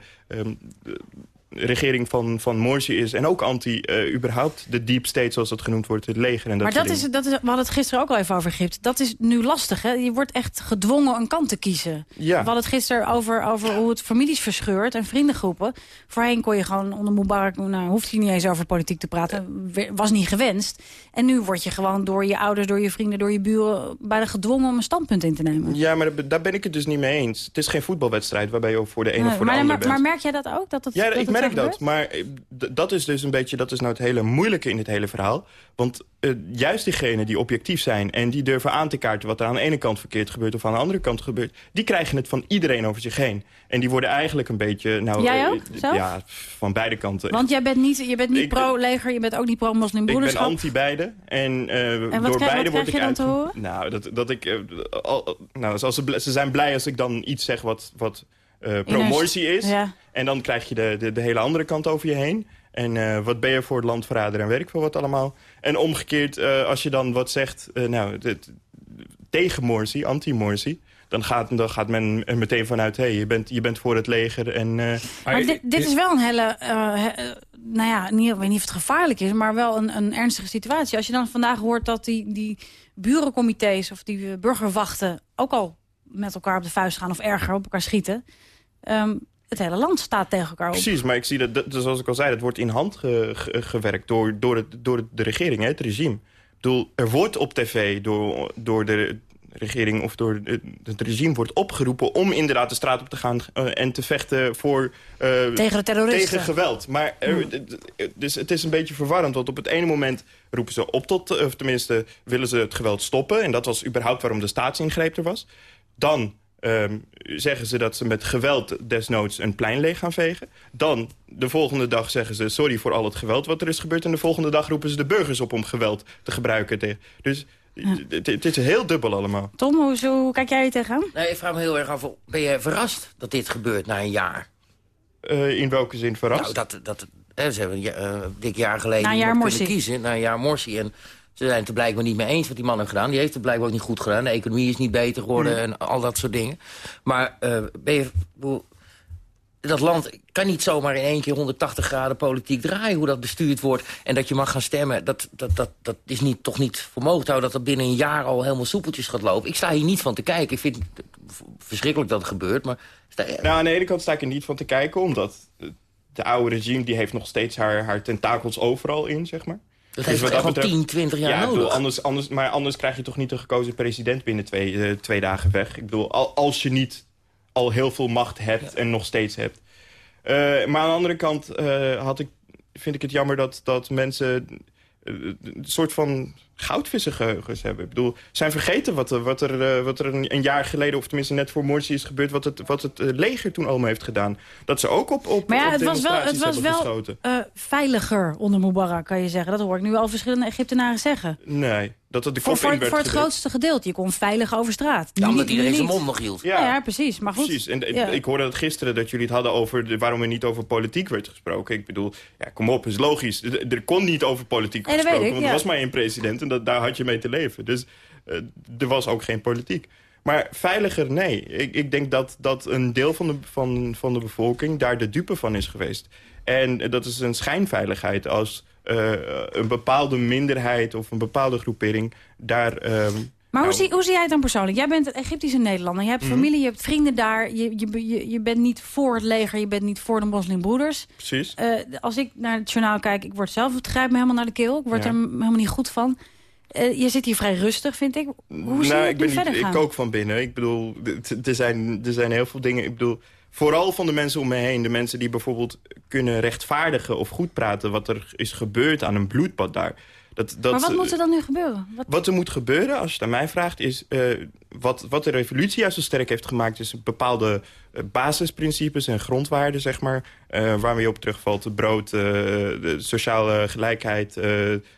regering van, van Morsi is... en ook anti uh, überhaupt de deep state, zoals dat genoemd wordt, het leger. En dat maar dat is, dat is, we hadden het gisteren ook al even over Egypte. Dat is nu lastig, hè? Je wordt echt gedwongen een kant te kiezen. Ja. We hadden het gisteren over, over hoe het families verscheurt en vriendengroepen. Voorheen kon je gewoon onder Mubarak... nou, hoeft hij niet eens over politiek te praten. Was niet gewenst. En nu word je gewoon door je ouders, door je vrienden, door je buren... bijna gedwongen om een standpunt in te nemen. Ja, maar daar ben ik het dus niet mee eens. Het is geen voetbalwedstrijd waarbij je voor de ene nee, of voor maar, de andere maar, bent. Maar merk jij dat ook? Dat het, ja, dat ik merk dat. Maar dat is dus een beetje, dat is nou het hele moeilijke in dit hele verhaal. Want uh, juist diegenen die objectief zijn en die durven aan te kaarten... wat er aan de ene kant verkeerd gebeurt of aan de andere kant gebeurt... die krijgen het van iedereen over zich heen. En die worden eigenlijk een beetje... Nou, jij ook? Uh, ja, van beide kanten. Want jij bent niet, je bent niet pro-leger, je bent ook niet pro-moslimbroederschap? Ik ben anti-beide. En, uh, door krijg, beide word krijg je dan te horen? Nou, dat, dat ik... Al, nou, ze, ze zijn blij als ik dan iets zeg wat... wat uh, pro-Morsi is. Ja. En dan krijg je de, de, de hele andere kant over je heen. En uh, wat ben je voor het landverrader en werk voor wat allemaal. En omgekeerd, uh, als je dan wat zegt uh, nou, dit, tegen Morsi, anti-Morsi... Dan gaat, dan gaat men er meteen vanuit, hé, hey, je, bent, je bent voor het leger. En, maar dit, dit is wel een hele, he, nou ja, niet, ik weet niet of het gevaarlijk is... maar wel een, een ernstige situatie. Als je dan vandaag hoort dat die, die burencomité's of die burgerwachten... ook al met elkaar op de vuist gaan of erger op elkaar schieten... Um, het hele land staat tegen elkaar op. Precies, maar ik zie dat, dat zoals ik al zei, dat wordt in hand ge, ge, gewerkt door, door, het, door de regering, hè, het regime. Ik bedoel, er wordt op tv door, door de regering of door het, regime wordt opgeroepen... om inderdaad de straat op te gaan uh, en te vechten voor... Uh, tegen de terroristen. Tegen geweld. Maar er, dus het is een beetje verwarrend, want op het ene moment roepen ze op tot... of tenminste willen ze het geweld stoppen. En dat was überhaupt waarom de staatsingreep er was. Dan Um, zeggen ze dat ze met geweld desnoods een plein leeg gaan vegen. Dan, de volgende dag zeggen ze sorry voor al het geweld wat er is gebeurd. En de volgende dag roepen ze de burgers op om geweld te gebruiken. Tegen. Dus het is heel dubbel allemaal. Tom, hoe, hoe kijk jij er tegenaan? Nee, ik vraag me heel erg af, ben je verrast dat dit gebeurt na een jaar? Uh, in welke zin verrast? Nou, dat, dat, hè, ze hebben een uh, dik jaar geleden na een jaar kunnen kiezen. Na een jaar morsie. En ze zijn het er blijkbaar niet mee eens wat die man heeft gedaan. Die heeft het blijkbaar ook niet goed gedaan. De economie is niet beter geworden Mm. en al dat soort dingen. Maar uh, ben je... dat land kan niet zomaar in één keer 180 graden politiek draaien... hoe dat bestuurd wordt en dat je mag gaan stemmen. Dat, dat, dat, dat is niet, toch niet voor mogelijk houden... dat dat binnen een jaar al helemaal soepeltjes gaat lopen. Ik sta hier niet van te kijken. Ik vind het verschrikkelijk dat het gebeurt, maar... Sta, Nou, aan de ene kant sta ik er niet van te kijken... omdat de oude regime die heeft nog steeds haar, haar tentakels overal in, zeg maar. Dat heeft echt betreft- 10, 20 jaar ja, ik nodig. bedoel, anders, anders, maar anders krijg je toch niet een gekozen president binnen twee, eh, twee dagen weg. Ik bedoel, al, als je niet al heel veel macht hebt en nog steeds hebt. Eh, maar aan de andere kant eh, had ik, vind ik het jammer dat, dat mensen een soort van goudvissengeheugens hebben. Ik bedoel, zijn vergeten wat, er- wat er, eh, wat er een, een jaar geleden... of tenminste net voor Morsi is gebeurd... wat het, wat het eh, leger toen allemaal heeft gedaan. Dat ze ook op, op, Maar ja, op het was wel, het demonstraties was hebben wel eh, veiliger onder Mubarak, kan je zeggen. Dat hoor ik nu al verschillende Egyptenaren zeggen. Nee, dat het de Voor, voor, werd voor het grootste gedeelte. Je kon veilig over straat. Ja, omdat niet- iedereen zijn mond nog hield. Ja, ja, precies. Maar goed. Precies, en Ja. ik, hoorde dat gisteren dat jullie het hadden over de, waarom er niet over politiek werd gesproken. Ik bedoel, ja, kom op, is logisch. Er, er kon niet over politiek gesproken, weet ik, want er was maar één president en dat, daar had je mee te leven. Dus eh, er was ook geen politiek. Maar veiliger, nee. Ik, ik denk dat, dat een deel van de, van, van de bevolking daar de dupe van is geweest. En dat is een schijnveiligheid als eh, een bepaalde minderheid of een bepaalde groepering daar... ehm, Maar hoe, nou, zie, hoe zie jij het dan persoonlijk? Jij bent een Egyptische Nederlander. Je hebt Mhm. familie, je hebt vrienden daar. Je, je, je, je bent niet voor het leger, je bent niet voor de moslimbroeders. Precies. Eh, als ik naar het journaal kijk, ik word zelf, het grijpt me helemaal naar de keel. Ik word Ja. er helemaal niet goed van. Eh, je zit hier vrij rustig, vind ik. Hoe zie je nou, het ik ben verder niet, gaan? Ik ook van binnen. Ik bedoel, er zijn, er zijn heel veel dingen. Ik bedoel, vooral van de mensen om me heen. De mensen die bijvoorbeeld kunnen rechtvaardigen of goed praten... wat er is gebeurd aan een bloedbad daar. Dat, dat, maar wat moet er dan nu gebeuren? Wat, wat er moet gebeuren, als je het aan mij vraagt, is... eh, wat, wat de revolutie juist zo sterk heeft gemaakt... is bepaalde eh, basisprincipes en grondwaarden, zeg maar... eh, waar je op terugvalt. Brood, de sociale gelijkheid,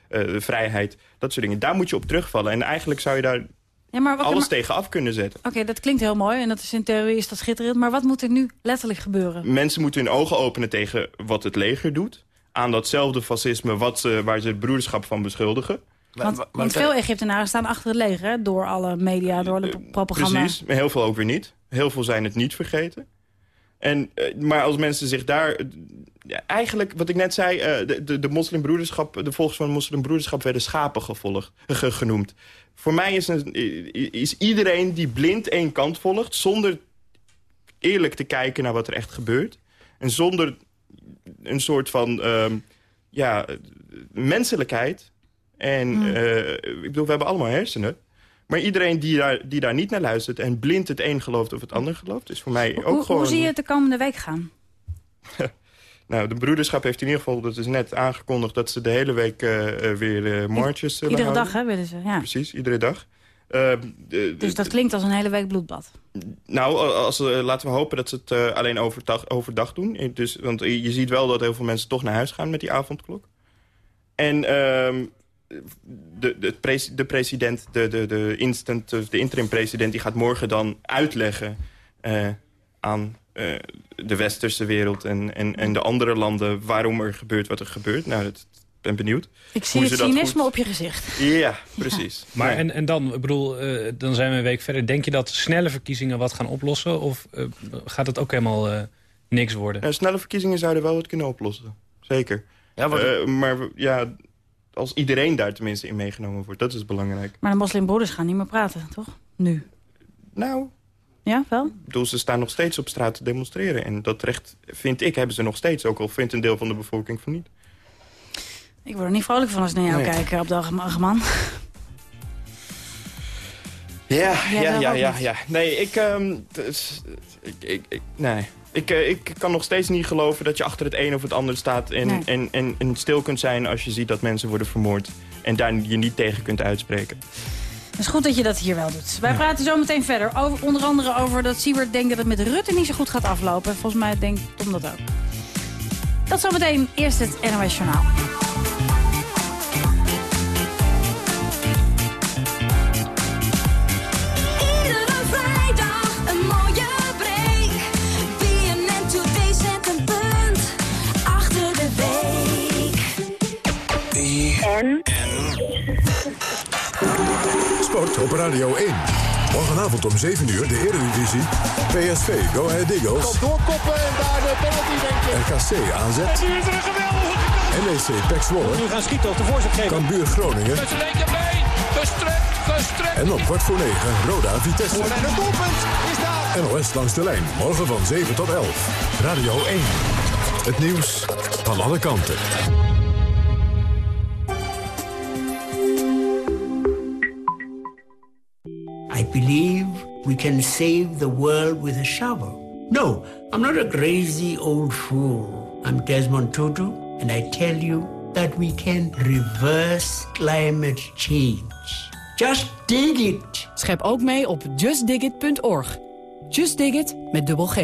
eh, eh, vrijheid, dat soort dingen. Daar moet je op terugvallen. En eigenlijk zou je daar ja, maar wat, alles maar- tegen af kunnen zetten. Oké, dat klinkt heel mooi en dat is in theorie is dat schitterend. Maar wat moet er nu letterlijk gebeuren? Mensen moeten hun ogen openen tegen wat het leger doet. Aan datzelfde fascisme wat ze, waar ze het broederschap van beschuldigen. Want, want veel Egyptenaren staan achter het leger, hè, door alle media, door de propaganda. Precies, maar heel veel ook weer niet. Heel veel zijn het niet vergeten. En, eh, maar als mensen zich daar... eigenlijk, wat ik net zei, eh, de, de, de moslimbroederschap, de volgers van de moslimbroederschap werden schapen ge- genoemd. Voor mij is, een, is iedereen die blind één kant volgt, zonder eerlijk te kijken naar wat er echt gebeurt. En zonder een soort van ehm, ja, menselijkheid. En Hmm. eh, ik bedoel, we hebben allemaal hersenen. Maar iedereen die daar, die daar niet naar luistert... en blind het een gelooft of het ander gelooft... is voor mij ook Hoe, gewoon... hoe zie je het de komende week gaan? Nou, de broederschap heeft in ieder geval... dat is net aangekondigd dat ze de hele week eh, eh, weer eh, marches zullen Iedere houden. dag hè, willen ze. Ja. Precies, iedere dag. Eh, de- Dus dat klinkt als een hele week bloedbad. Nou, als, laten we hopen dat ze het alleen overdag, overdag doen. Dus, want je je ziet wel dat heel veel mensen toch naar huis gaan met die avondklok. En ehm, de, de, pres- de president, de, de, de, instant, of de interim-president... die gaat morgen dan uitleggen eh, aan eh, de westerse wereld... En, en, en de andere landen waarom er gebeurt wat er gebeurt. Nou, dat, ik ben benieuwd. Ik zie het cynisme goed- op je gezicht. Ja, precies. Maar Ja. en, en dan, ik bedoel, eh, dan zijn we een week verder. Denk je dat snelle verkiezingen wat gaan oplossen? Of gaat het ook helemaal eh, niks worden? Snelle verkiezingen zouden wel wat kunnen oplossen. Zeker. Ja, wat- maar ja, als iedereen daar tenminste in meegenomen wordt, dat is belangrijk. Maar de moslimbroeders gaan niet meer praten, toch? Nu. Nou, Ja, wel? ik bedoel, ze staan nog steeds op straat te demonstreren. En dat recht, vind ik, hebben ze nog steeds. Ook al vindt een deel van de bevolking van niet. Ik word er niet vrolijk van als ik naar jou Nee. kijk, Abdelrahman. Ja, Jij ja, ja, ja, niet? ja. Nee, ik, is- ik, ik, ik- nee. Ik, eh, ik kan nog steeds niet geloven dat je achter het een of het ander staat... En, Nee. en, en, en stil kunt zijn als je ziet dat mensen worden vermoord. En daar je niet tegen kunt uitspreken. Het is goed dat je dat hier wel doet. Wij praten zo meteen verder. Over, onder andere over dat Siebert denkt dat het met Rutte niet zo goed gaat aflopen. Volgens mij denkt Tom dat ook. Dat zometeen. Eerst het NOS Journaal. Op Radio 1. Morgenavond om 7 uur de Eredivisie. PSV Go Ahead Eagles. Kan doorkoppen en daar de penalty denk ik. RKC AZ. En nu is er een geweldige NEC Pek Zwolle. Nu gaan schieten op de voorzet geven. Cambuur Groningen. Met zijn linkerbeen. Gestrekt, gestrekt. En op kwart voor 9 Roda Vitesse. En het doelpunt is daar. NOS langs de lijn. Morgen van 7 tot 11. Radio 1. Het nieuws van alle kanten. I believe we can save the world with a shovel. No, I'm not a crazy old fool. I'm Desmond Tutu, and I tell you that we can reverse climate change. Just dig it. Schep ook mee op justdigit.org. Just Dig It met dubbel G.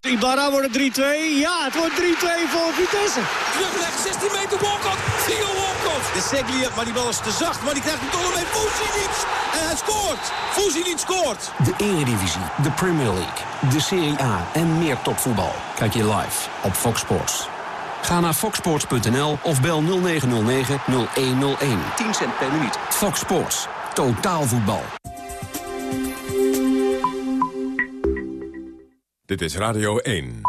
Ibarra wordt het 3-2. Ja, het wordt 3-2 voor Vitesse. Terugleg, 16 meter Walcott. Theo Walcott. De Seglia, maar die bal is te zacht. Maar die krijgt hem toch nog mee. Fuzilic. En hij scoort. Fuzilic scoort. De Eredivisie, de Premier League, de Serie A en meer topvoetbal. Kijk je live op Fox Sports. Ga naar foxsports.nl of bel 0909-0101. 10 cent per minuut. Fox Sports. Totaal voetbal. Dit is Radio 1.